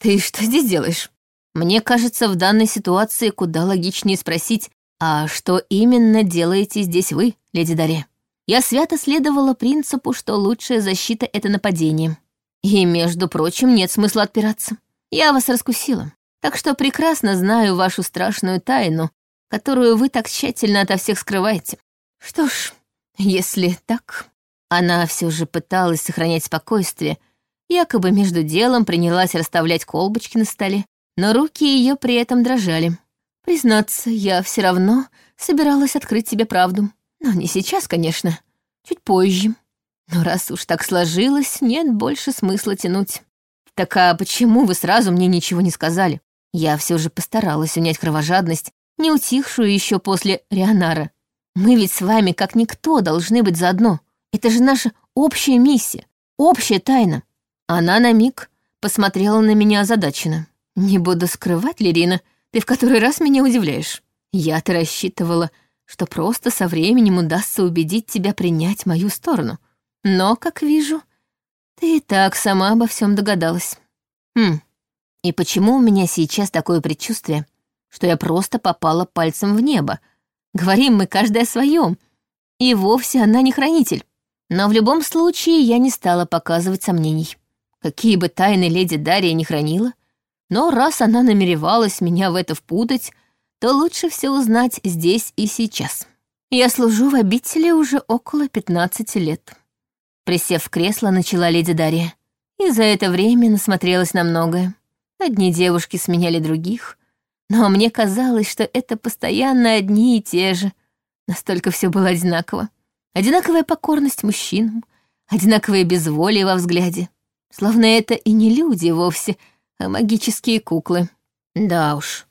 ты что здесь делаешь?» Мне кажется, в данной ситуации куда логичнее спросить, а что именно делаете здесь вы, леди Дарья? Я свято следовала принципу, что лучшая защита — это нападение. И, между прочим, нет смысла отпираться. Я вас раскусила так что прекрасно знаю вашу страшную тайну, которую вы так тщательно ото всех скрываете. Что ж, если так...» Она все же пыталась сохранять спокойствие, якобы между делом принялась расставлять колбочки на столе, но руки ее при этом дрожали. Признаться, я все равно собиралась открыть тебе правду. Но не сейчас, конечно, чуть позже. Но раз уж так сложилось, нет больше смысла тянуть. Так а почему вы сразу мне ничего не сказали? Я все же постаралась унять кровожадность, не утихшую еще после Рионара. Мы ведь с вами, как никто, должны быть заодно. Это же наша общая миссия, общая тайна. Она на миг посмотрела на меня озадаченно. Не буду скрывать, Лерина, ты в который раз меня удивляешь. Я-то рассчитывала, что просто со временем удастся убедить тебя принять мою сторону. Но, как вижу, ты и так сама обо всем догадалась. Хм, и почему у меня сейчас такое предчувствие, что я просто попала пальцем в небо? Говорим мы каждый о своем, и вовсе она не хранитель. Но в любом случае я не стала показывать сомнений. Какие бы тайны леди Дарья не хранила, но раз она намеревалась меня в это впутать, то лучше все узнать здесь и сейчас. Я служу в обители уже около 15 лет. Присев в кресло, начала леди Дарья. И за это время насмотрелась на многое. Одни девушки сменяли других, но мне казалось, что это постоянно одни и те же. Настолько все было одинаково. Одинаковая покорность мужчинам, одинаковое безволие во взгляде. Словно это и не люди вовсе, а магические куклы. Да уж,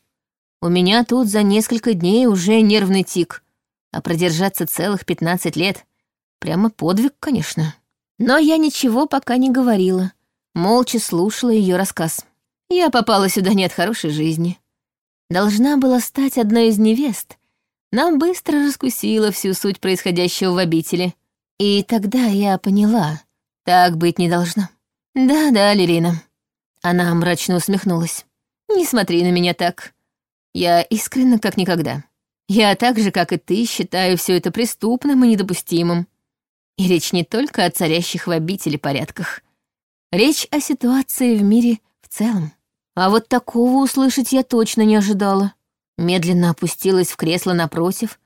у меня тут за несколько дней уже нервный тик, а продержаться целых пятнадцать лет — прямо подвиг, конечно. Но я ничего пока не говорила, молча слушала ее рассказ. Я попала сюда не от хорошей жизни. Должна была стать одной из невест, но быстро раскусила всю суть происходящего в обители. И тогда я поняла, так быть не должно. Да-да, Лерина. Она мрачно усмехнулась. Не смотри на меня так. Я искренна как никогда. Я так же, как и ты, считаю все это преступным и недопустимым. И речь не только о царящих в обители порядках. Речь о ситуации в мире в целом. А вот такого услышать я точно не ожидала. медленно опустилась в кресло напротив,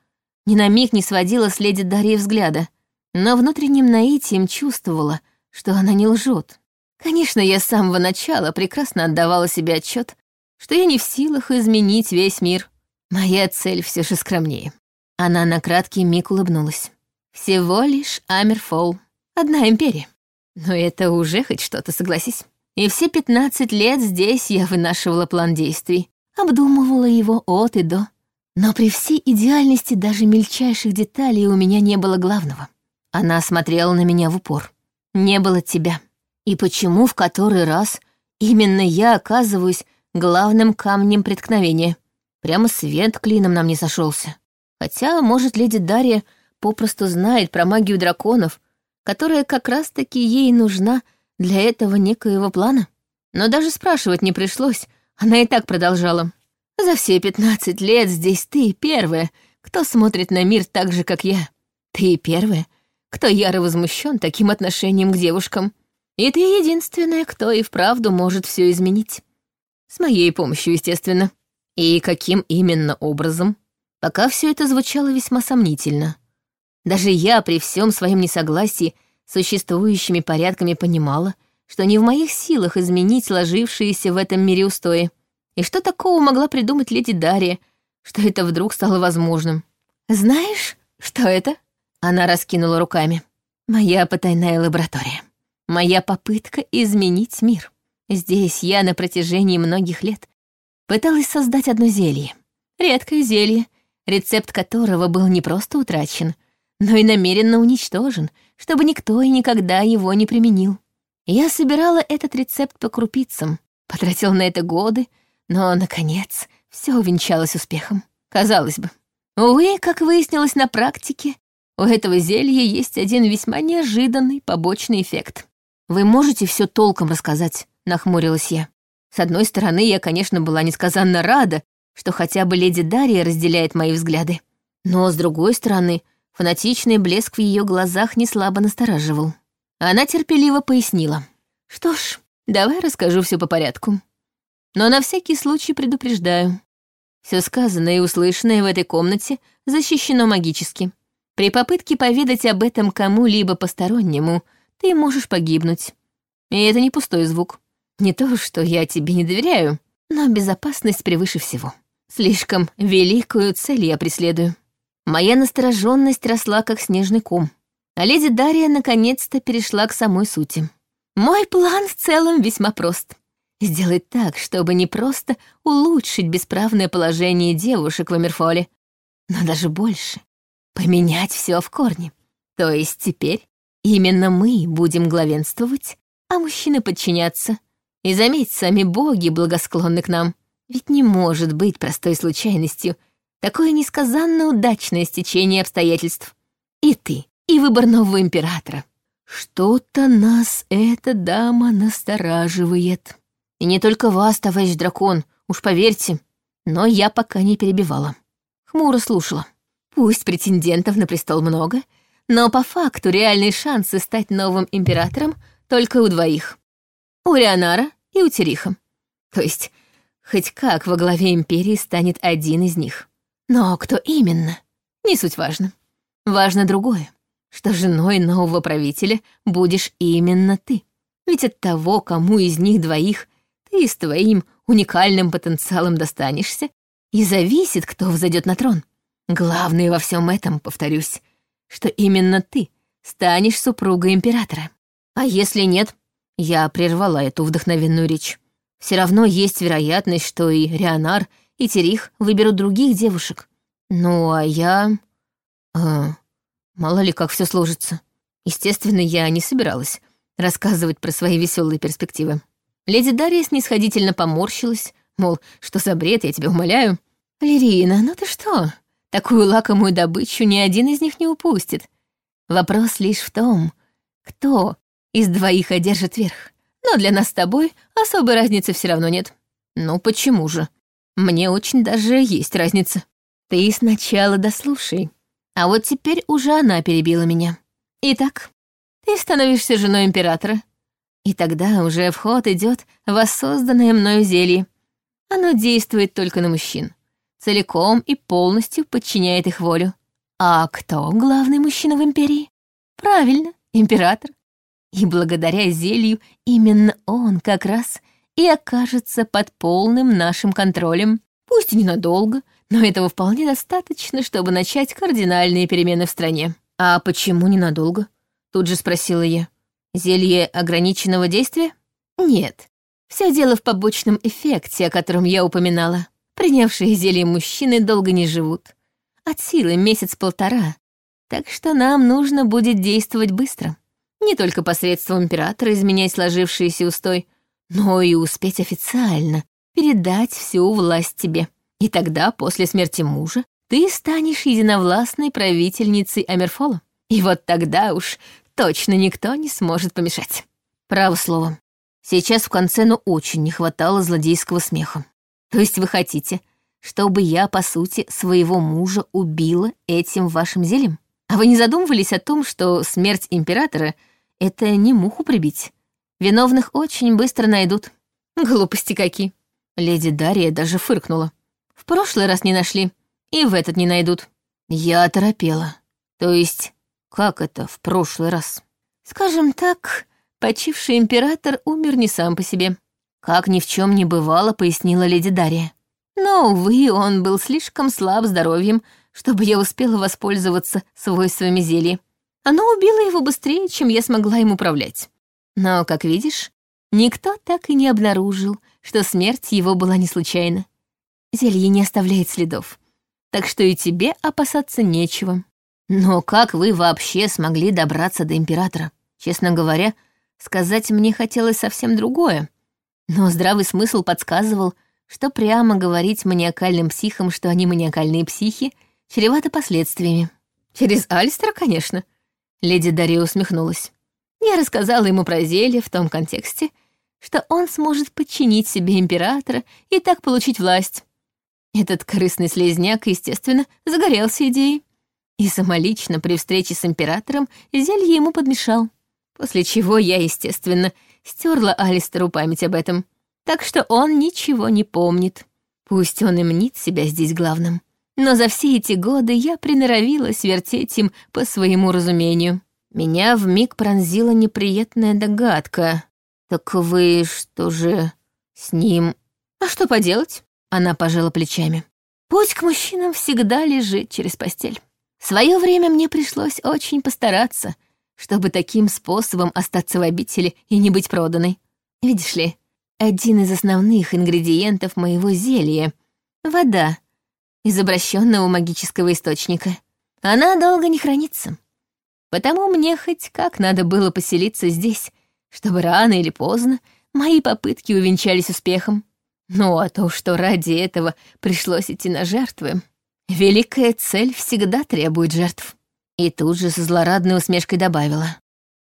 ни на миг не сводила с леди Дарьи взгляда, но внутренним наитием чувствовала, что она не лжет. Конечно, я с самого начала прекрасно отдавала себе отчет, что я не в силах изменить весь мир. Моя цель все же скромнее. Она на краткий миг улыбнулась. Всего лишь Амерфол. Одна империя. Но это уже хоть что-то, согласись. И все пятнадцать лет здесь я вынашивала план действий, обдумывала его от и до. Но при всей идеальности даже мельчайших деталей у меня не было главного. Она смотрела на меня в упор. Не было тебя. И почему в который раз именно я оказываюсь главным камнем преткновения? Прямо свет клином нам не сошелся. Хотя, может, леди Дарья попросту знает про магию драконов, которая как раз-таки ей нужна для этого некоего плана. Но даже спрашивать не пришлось, она и так продолжала. «За все пятнадцать лет здесь ты первая, кто смотрит на мир так же, как я. Ты первая, кто яро возмущен таким отношением к девушкам. И ты единственная, кто и вправду может все изменить. С моей помощью, естественно. И каким именно образом? Пока все это звучало весьма сомнительно. Даже я при всем своем несогласии существующими порядками понимала, что не в моих силах изменить сложившиеся в этом мире устои. И что такого могла придумать леди Дарья, что это вдруг стало возможным? «Знаешь, что это?» Она раскинула руками. «Моя потайная лаборатория. Моя попытка изменить мир. Здесь я на протяжении многих лет пыталась создать одно зелье. Редкое зелье, рецепт которого был не просто утрачен, но и намеренно уничтожен, чтобы никто и никогда его не применил. Я собирала этот рецепт по крупицам, потратил на это годы, но, наконец, все увенчалось успехом. Казалось бы. Увы, как выяснилось на практике, у этого зелья есть один весьма неожиданный побочный эффект. «Вы можете все толком рассказать?» — нахмурилась я. С одной стороны, я, конечно, была несказанно рада, что хотя бы леди Дарья разделяет мои взгляды. Но, с другой стороны, фанатичный блеск в ее глазах не слабо настораживал. Она терпеливо пояснила. «Что ж, давай расскажу все по порядку. Но на всякий случай предупреждаю. Все сказанное и услышанное в этой комнате защищено магически. При попытке поведать об этом кому-либо постороннему ты можешь погибнуть. И это не пустой звук. Не то, что я тебе не доверяю, но безопасность превыше всего. Слишком великую цель я преследую. Моя настороженность росла, как снежный ком. А леди Дарья наконец-то перешла к самой сути. Мой план в целом весьма прост. Сделать так, чтобы не просто улучшить бесправное положение девушек в Амерфоле, но даже больше Поменять все в корне. То есть теперь именно мы будем главенствовать, а мужчины подчиняться. И заметь, сами боги благосклонны к нам. Ведь не может быть простой случайностью такое несказанно удачное стечение обстоятельств. И ты, и выбор нового императора. Что-то нас эта дама настораживает. И не только вас, товарищ дракон, уж поверьте. Но я пока не перебивала. Хмуро слушала. Пусть претендентов на престол много, но по факту реальные шансы стать новым императором только у двоих. У Рионара и у Териха. То есть, хоть как во главе империи станет один из них. Но кто именно, не суть важно. Важно другое, что женой нового правителя будешь именно ты. Ведь от того, кому из них двоих ты с твоим уникальным потенциалом достанешься, и зависит, кто взойдет на трон. Главное во всем этом, повторюсь, что именно ты станешь супругой императора. А если нет, я прервала эту вдохновенную речь. Все равно есть вероятность, что и Рионар, и Терих выберут других девушек. Ну, а я... А, мало ли, как все сложится. Естественно, я не собиралась рассказывать про свои веселые перспективы. Леди Дарья снисходительно поморщилась, мол, что за бред, я тебя умоляю. «Лирина, ну ты что? Такую лакомую добычу ни один из них не упустит. Вопрос лишь в том, кто из двоих одержит верх. Но для нас с тобой особой разницы все равно нет. Ну почему же? Мне очень даже есть разница. Ты сначала дослушай. А вот теперь уже она перебила меня. Итак, ты становишься женой императора. И тогда уже вход идет воссозданное мною зелье. Оно действует только на мужчин. целиком и полностью подчиняет их волю. А кто главный мужчина в империи? Правильно, император. И благодаря зелью именно он как раз и окажется под полным нашим контролем. Пусть и ненадолго, но этого вполне достаточно, чтобы начать кардинальные перемены в стране. А почему ненадолго? Тут же спросила я. Зелье ограниченного действия? Нет. Все дело в побочном эффекте, о котором я упоминала. Принявшие зелье мужчины долго не живут. От силы месяц-полтора. Так что нам нужно будет действовать быстро. Не только посредством императора изменять сложившийся устой, но и успеть официально передать всю власть тебе. И тогда, после смерти мужа, ты станешь единовластной правительницей Амерфола. И вот тогда уж точно никто не сможет помешать. Право слово. Сейчас в конце, ну, очень не хватало злодейского смеха. То есть вы хотите, чтобы я, по сути, своего мужа убила этим вашим зельем? А вы не задумывались о том, что смерть императора — это не муху прибить? Виновных очень быстро найдут. Глупости какие. Леди Дарья даже фыркнула. В прошлый раз не нашли, и в этот не найдут. Я оторопела. То есть, как это в прошлый раз? Скажем так, почивший император умер не сам по себе. Как ни в чем не бывало, пояснила леди Дарья. Но, увы, он был слишком слаб здоровьем, чтобы я успела воспользоваться свойствами зелья. Оно убило его быстрее, чем я смогла им управлять. Но, как видишь, никто так и не обнаружил, что смерть его была не случайна. Зелье не оставляет следов, так что и тебе опасаться нечего. Но как вы вообще смогли добраться до императора? Честно говоря, сказать мне хотелось совсем другое. Но здравый смысл подсказывал, что прямо говорить маниакальным психам, что они маниакальные психи, чревато последствиями. Через Альстера, конечно. Леди Дарья усмехнулась. Я рассказала ему про зелье в том контексте, что он сможет подчинить себе императора и так получить власть. Этот корыстный слезняк, естественно, загорелся идеей. И самолично при встрече с императором зелье ему подмешал. После чего я, естественно, стерла Алистеру память об этом. Так что он ничего не помнит. Пусть он и мнит себя здесь главным. Но за все эти годы я приноровилась вертеть им по своему разумению. Меня вмиг пронзила неприятная догадка. «Так вы что же с ним...» «А что поделать?» Она пожала плечами. «Путь к мужчинам всегда лежит через постель. В свое время мне пришлось очень постараться, чтобы таким способом остаться в обители и не быть проданной. Видишь ли, один из основных ингредиентов моего зелья — вода из обращенного магического источника. Она долго не хранится. Потому мне хоть как надо было поселиться здесь, чтобы рано или поздно мои попытки увенчались успехом. Ну а то, что ради этого пришлось идти на жертвы, великая цель всегда требует жертв. И тут же со злорадной усмешкой добавила.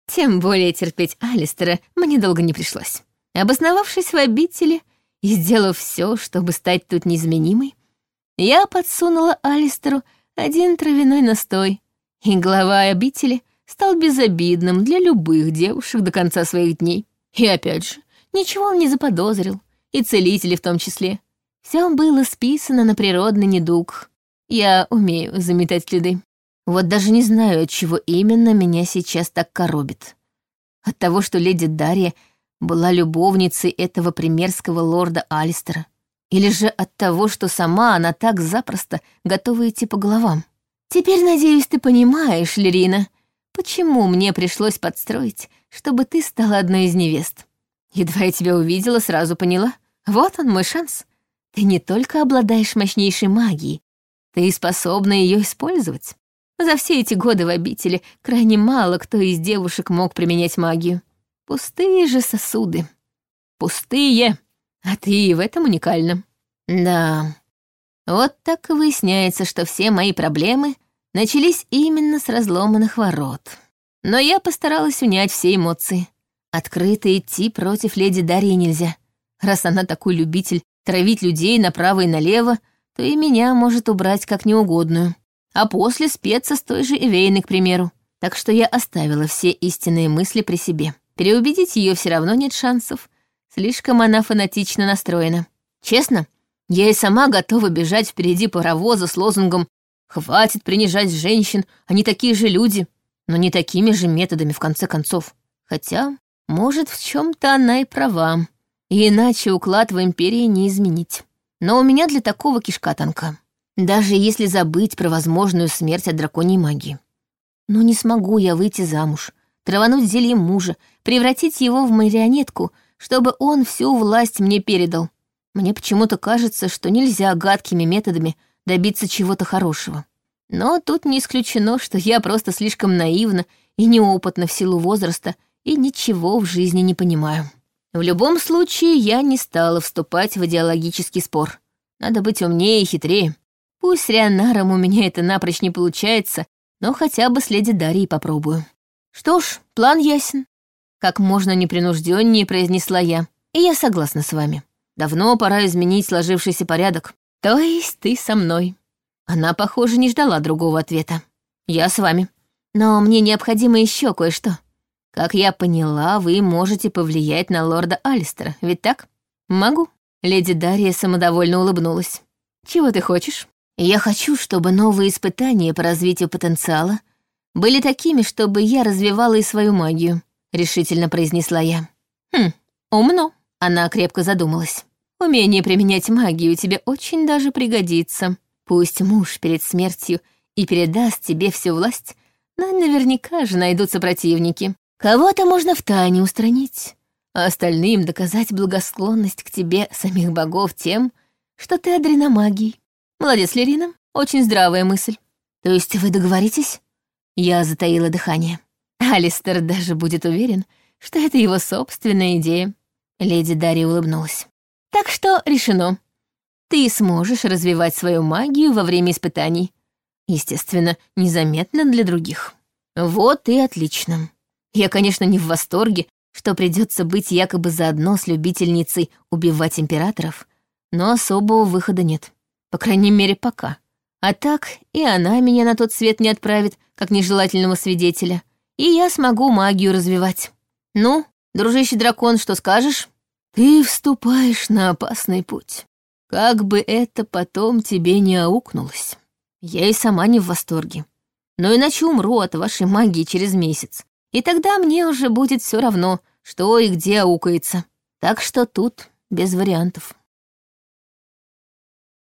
Тем более терпеть Алистера мне долго не пришлось. Обосновавшись в обители и сделав все, чтобы стать тут незаменимой, я подсунула Алистеру один травяной настой, и глава обители стал безобидным для любых девушек до конца своих дней. И опять же, ничего он не заподозрил, и целители в том числе. Все было списано на природный недуг. Я умею заметать следы. Вот даже не знаю, от чего именно меня сейчас так коробит. От того, что леди Дарья была любовницей этого примерского лорда Алистера. Или же от того, что сама она так запросто готова идти по головам. Теперь, надеюсь, ты понимаешь, Лерина, почему мне пришлось подстроить, чтобы ты стала одной из невест. Едва я тебя увидела, сразу поняла. Вот он, мой шанс. Ты не только обладаешь мощнейшей магией, ты и способна ее использовать. За все эти годы в обители крайне мало кто из девушек мог применять магию. Пустые же сосуды. Пустые. А ты и в этом уникальна. Да, вот так и выясняется, что все мои проблемы начались именно с разломанных ворот. Но я постаралась унять все эмоции. Открыто идти против леди Дарьи нельзя. Раз она такой любитель травить людей направо и налево, то и меня может убрать как неугодную. А после спеться с той же Эвейной, к примеру. Так что я оставила все истинные мысли при себе. Переубедить ее все равно нет шансов. Слишком она фанатично настроена. Честно, Я и сама готова бежать впереди паровоза с лозунгом «Хватит принижать женщин, они такие же люди», но не такими же методами, в конце концов. Хотя, может, в чем то она и права. И иначе уклад в империи не изменить. Но у меня для такого кишка тонка. Даже если забыть про возможную смерть от драконьей магии. Но не смогу я выйти замуж, травануть зельем мужа, превратить его в марионетку, чтобы он всю власть мне передал. Мне почему-то кажется, что нельзя гадкими методами добиться чего-то хорошего. Но тут не исключено, что я просто слишком наивна и неопытна в силу возраста и ничего в жизни не понимаю. В любом случае, я не стала вступать в идеологический спор. Надо быть умнее и хитрее. Пусть с Рионаром у меня это напрочь не получается, но хотя бы с леди Дарьей попробую. Что ж, план ясен. Как можно непринужденнее произнесла я. И я согласна с вами. Давно пора изменить сложившийся порядок. То есть ты со мной. Она, похоже, не ждала другого ответа. Я с вами. Но мне необходимо еще кое-что. Как я поняла, вы можете повлиять на лорда Алистера, ведь так? Могу. Леди Дарья самодовольно улыбнулась. Чего ты хочешь? Я хочу, чтобы новые испытания по развитию потенциала были такими, чтобы я развивала и свою магию, решительно произнесла я. Хм, умно. Она крепко задумалась. Умение применять магию тебе очень даже пригодится. Пусть муж перед смертью и передаст тебе всю власть, но наверняка же найдутся противники. Кого-то можно в тайне устранить, а остальным доказать благосклонность к тебе самих богов тем, что ты одарена магией. Молодец, Лерина, очень здравая мысль. То есть вы договоритесь? Я затаила дыхание. Алистер даже будет уверен, что это его собственная идея. Леди Дарья улыбнулась. «Так что решено. Ты сможешь развивать свою магию во время испытаний. Естественно, незаметно для других. Вот и отлично. Я, конечно, не в восторге, что придется быть якобы заодно с любительницей убивать императоров, но особого выхода нет. По крайней мере, пока. А так и она меня на тот свет не отправит, как нежелательного свидетеля, и я смогу магию развивать. Ну, дружище дракон, что скажешь? Ты вступаешь на опасный путь. Как бы это потом тебе не аукнулось. Я и сама не в восторге. Но иначе умру от вашей магии через месяц. И тогда мне уже будет все равно, что и где аукается. Так что тут без вариантов.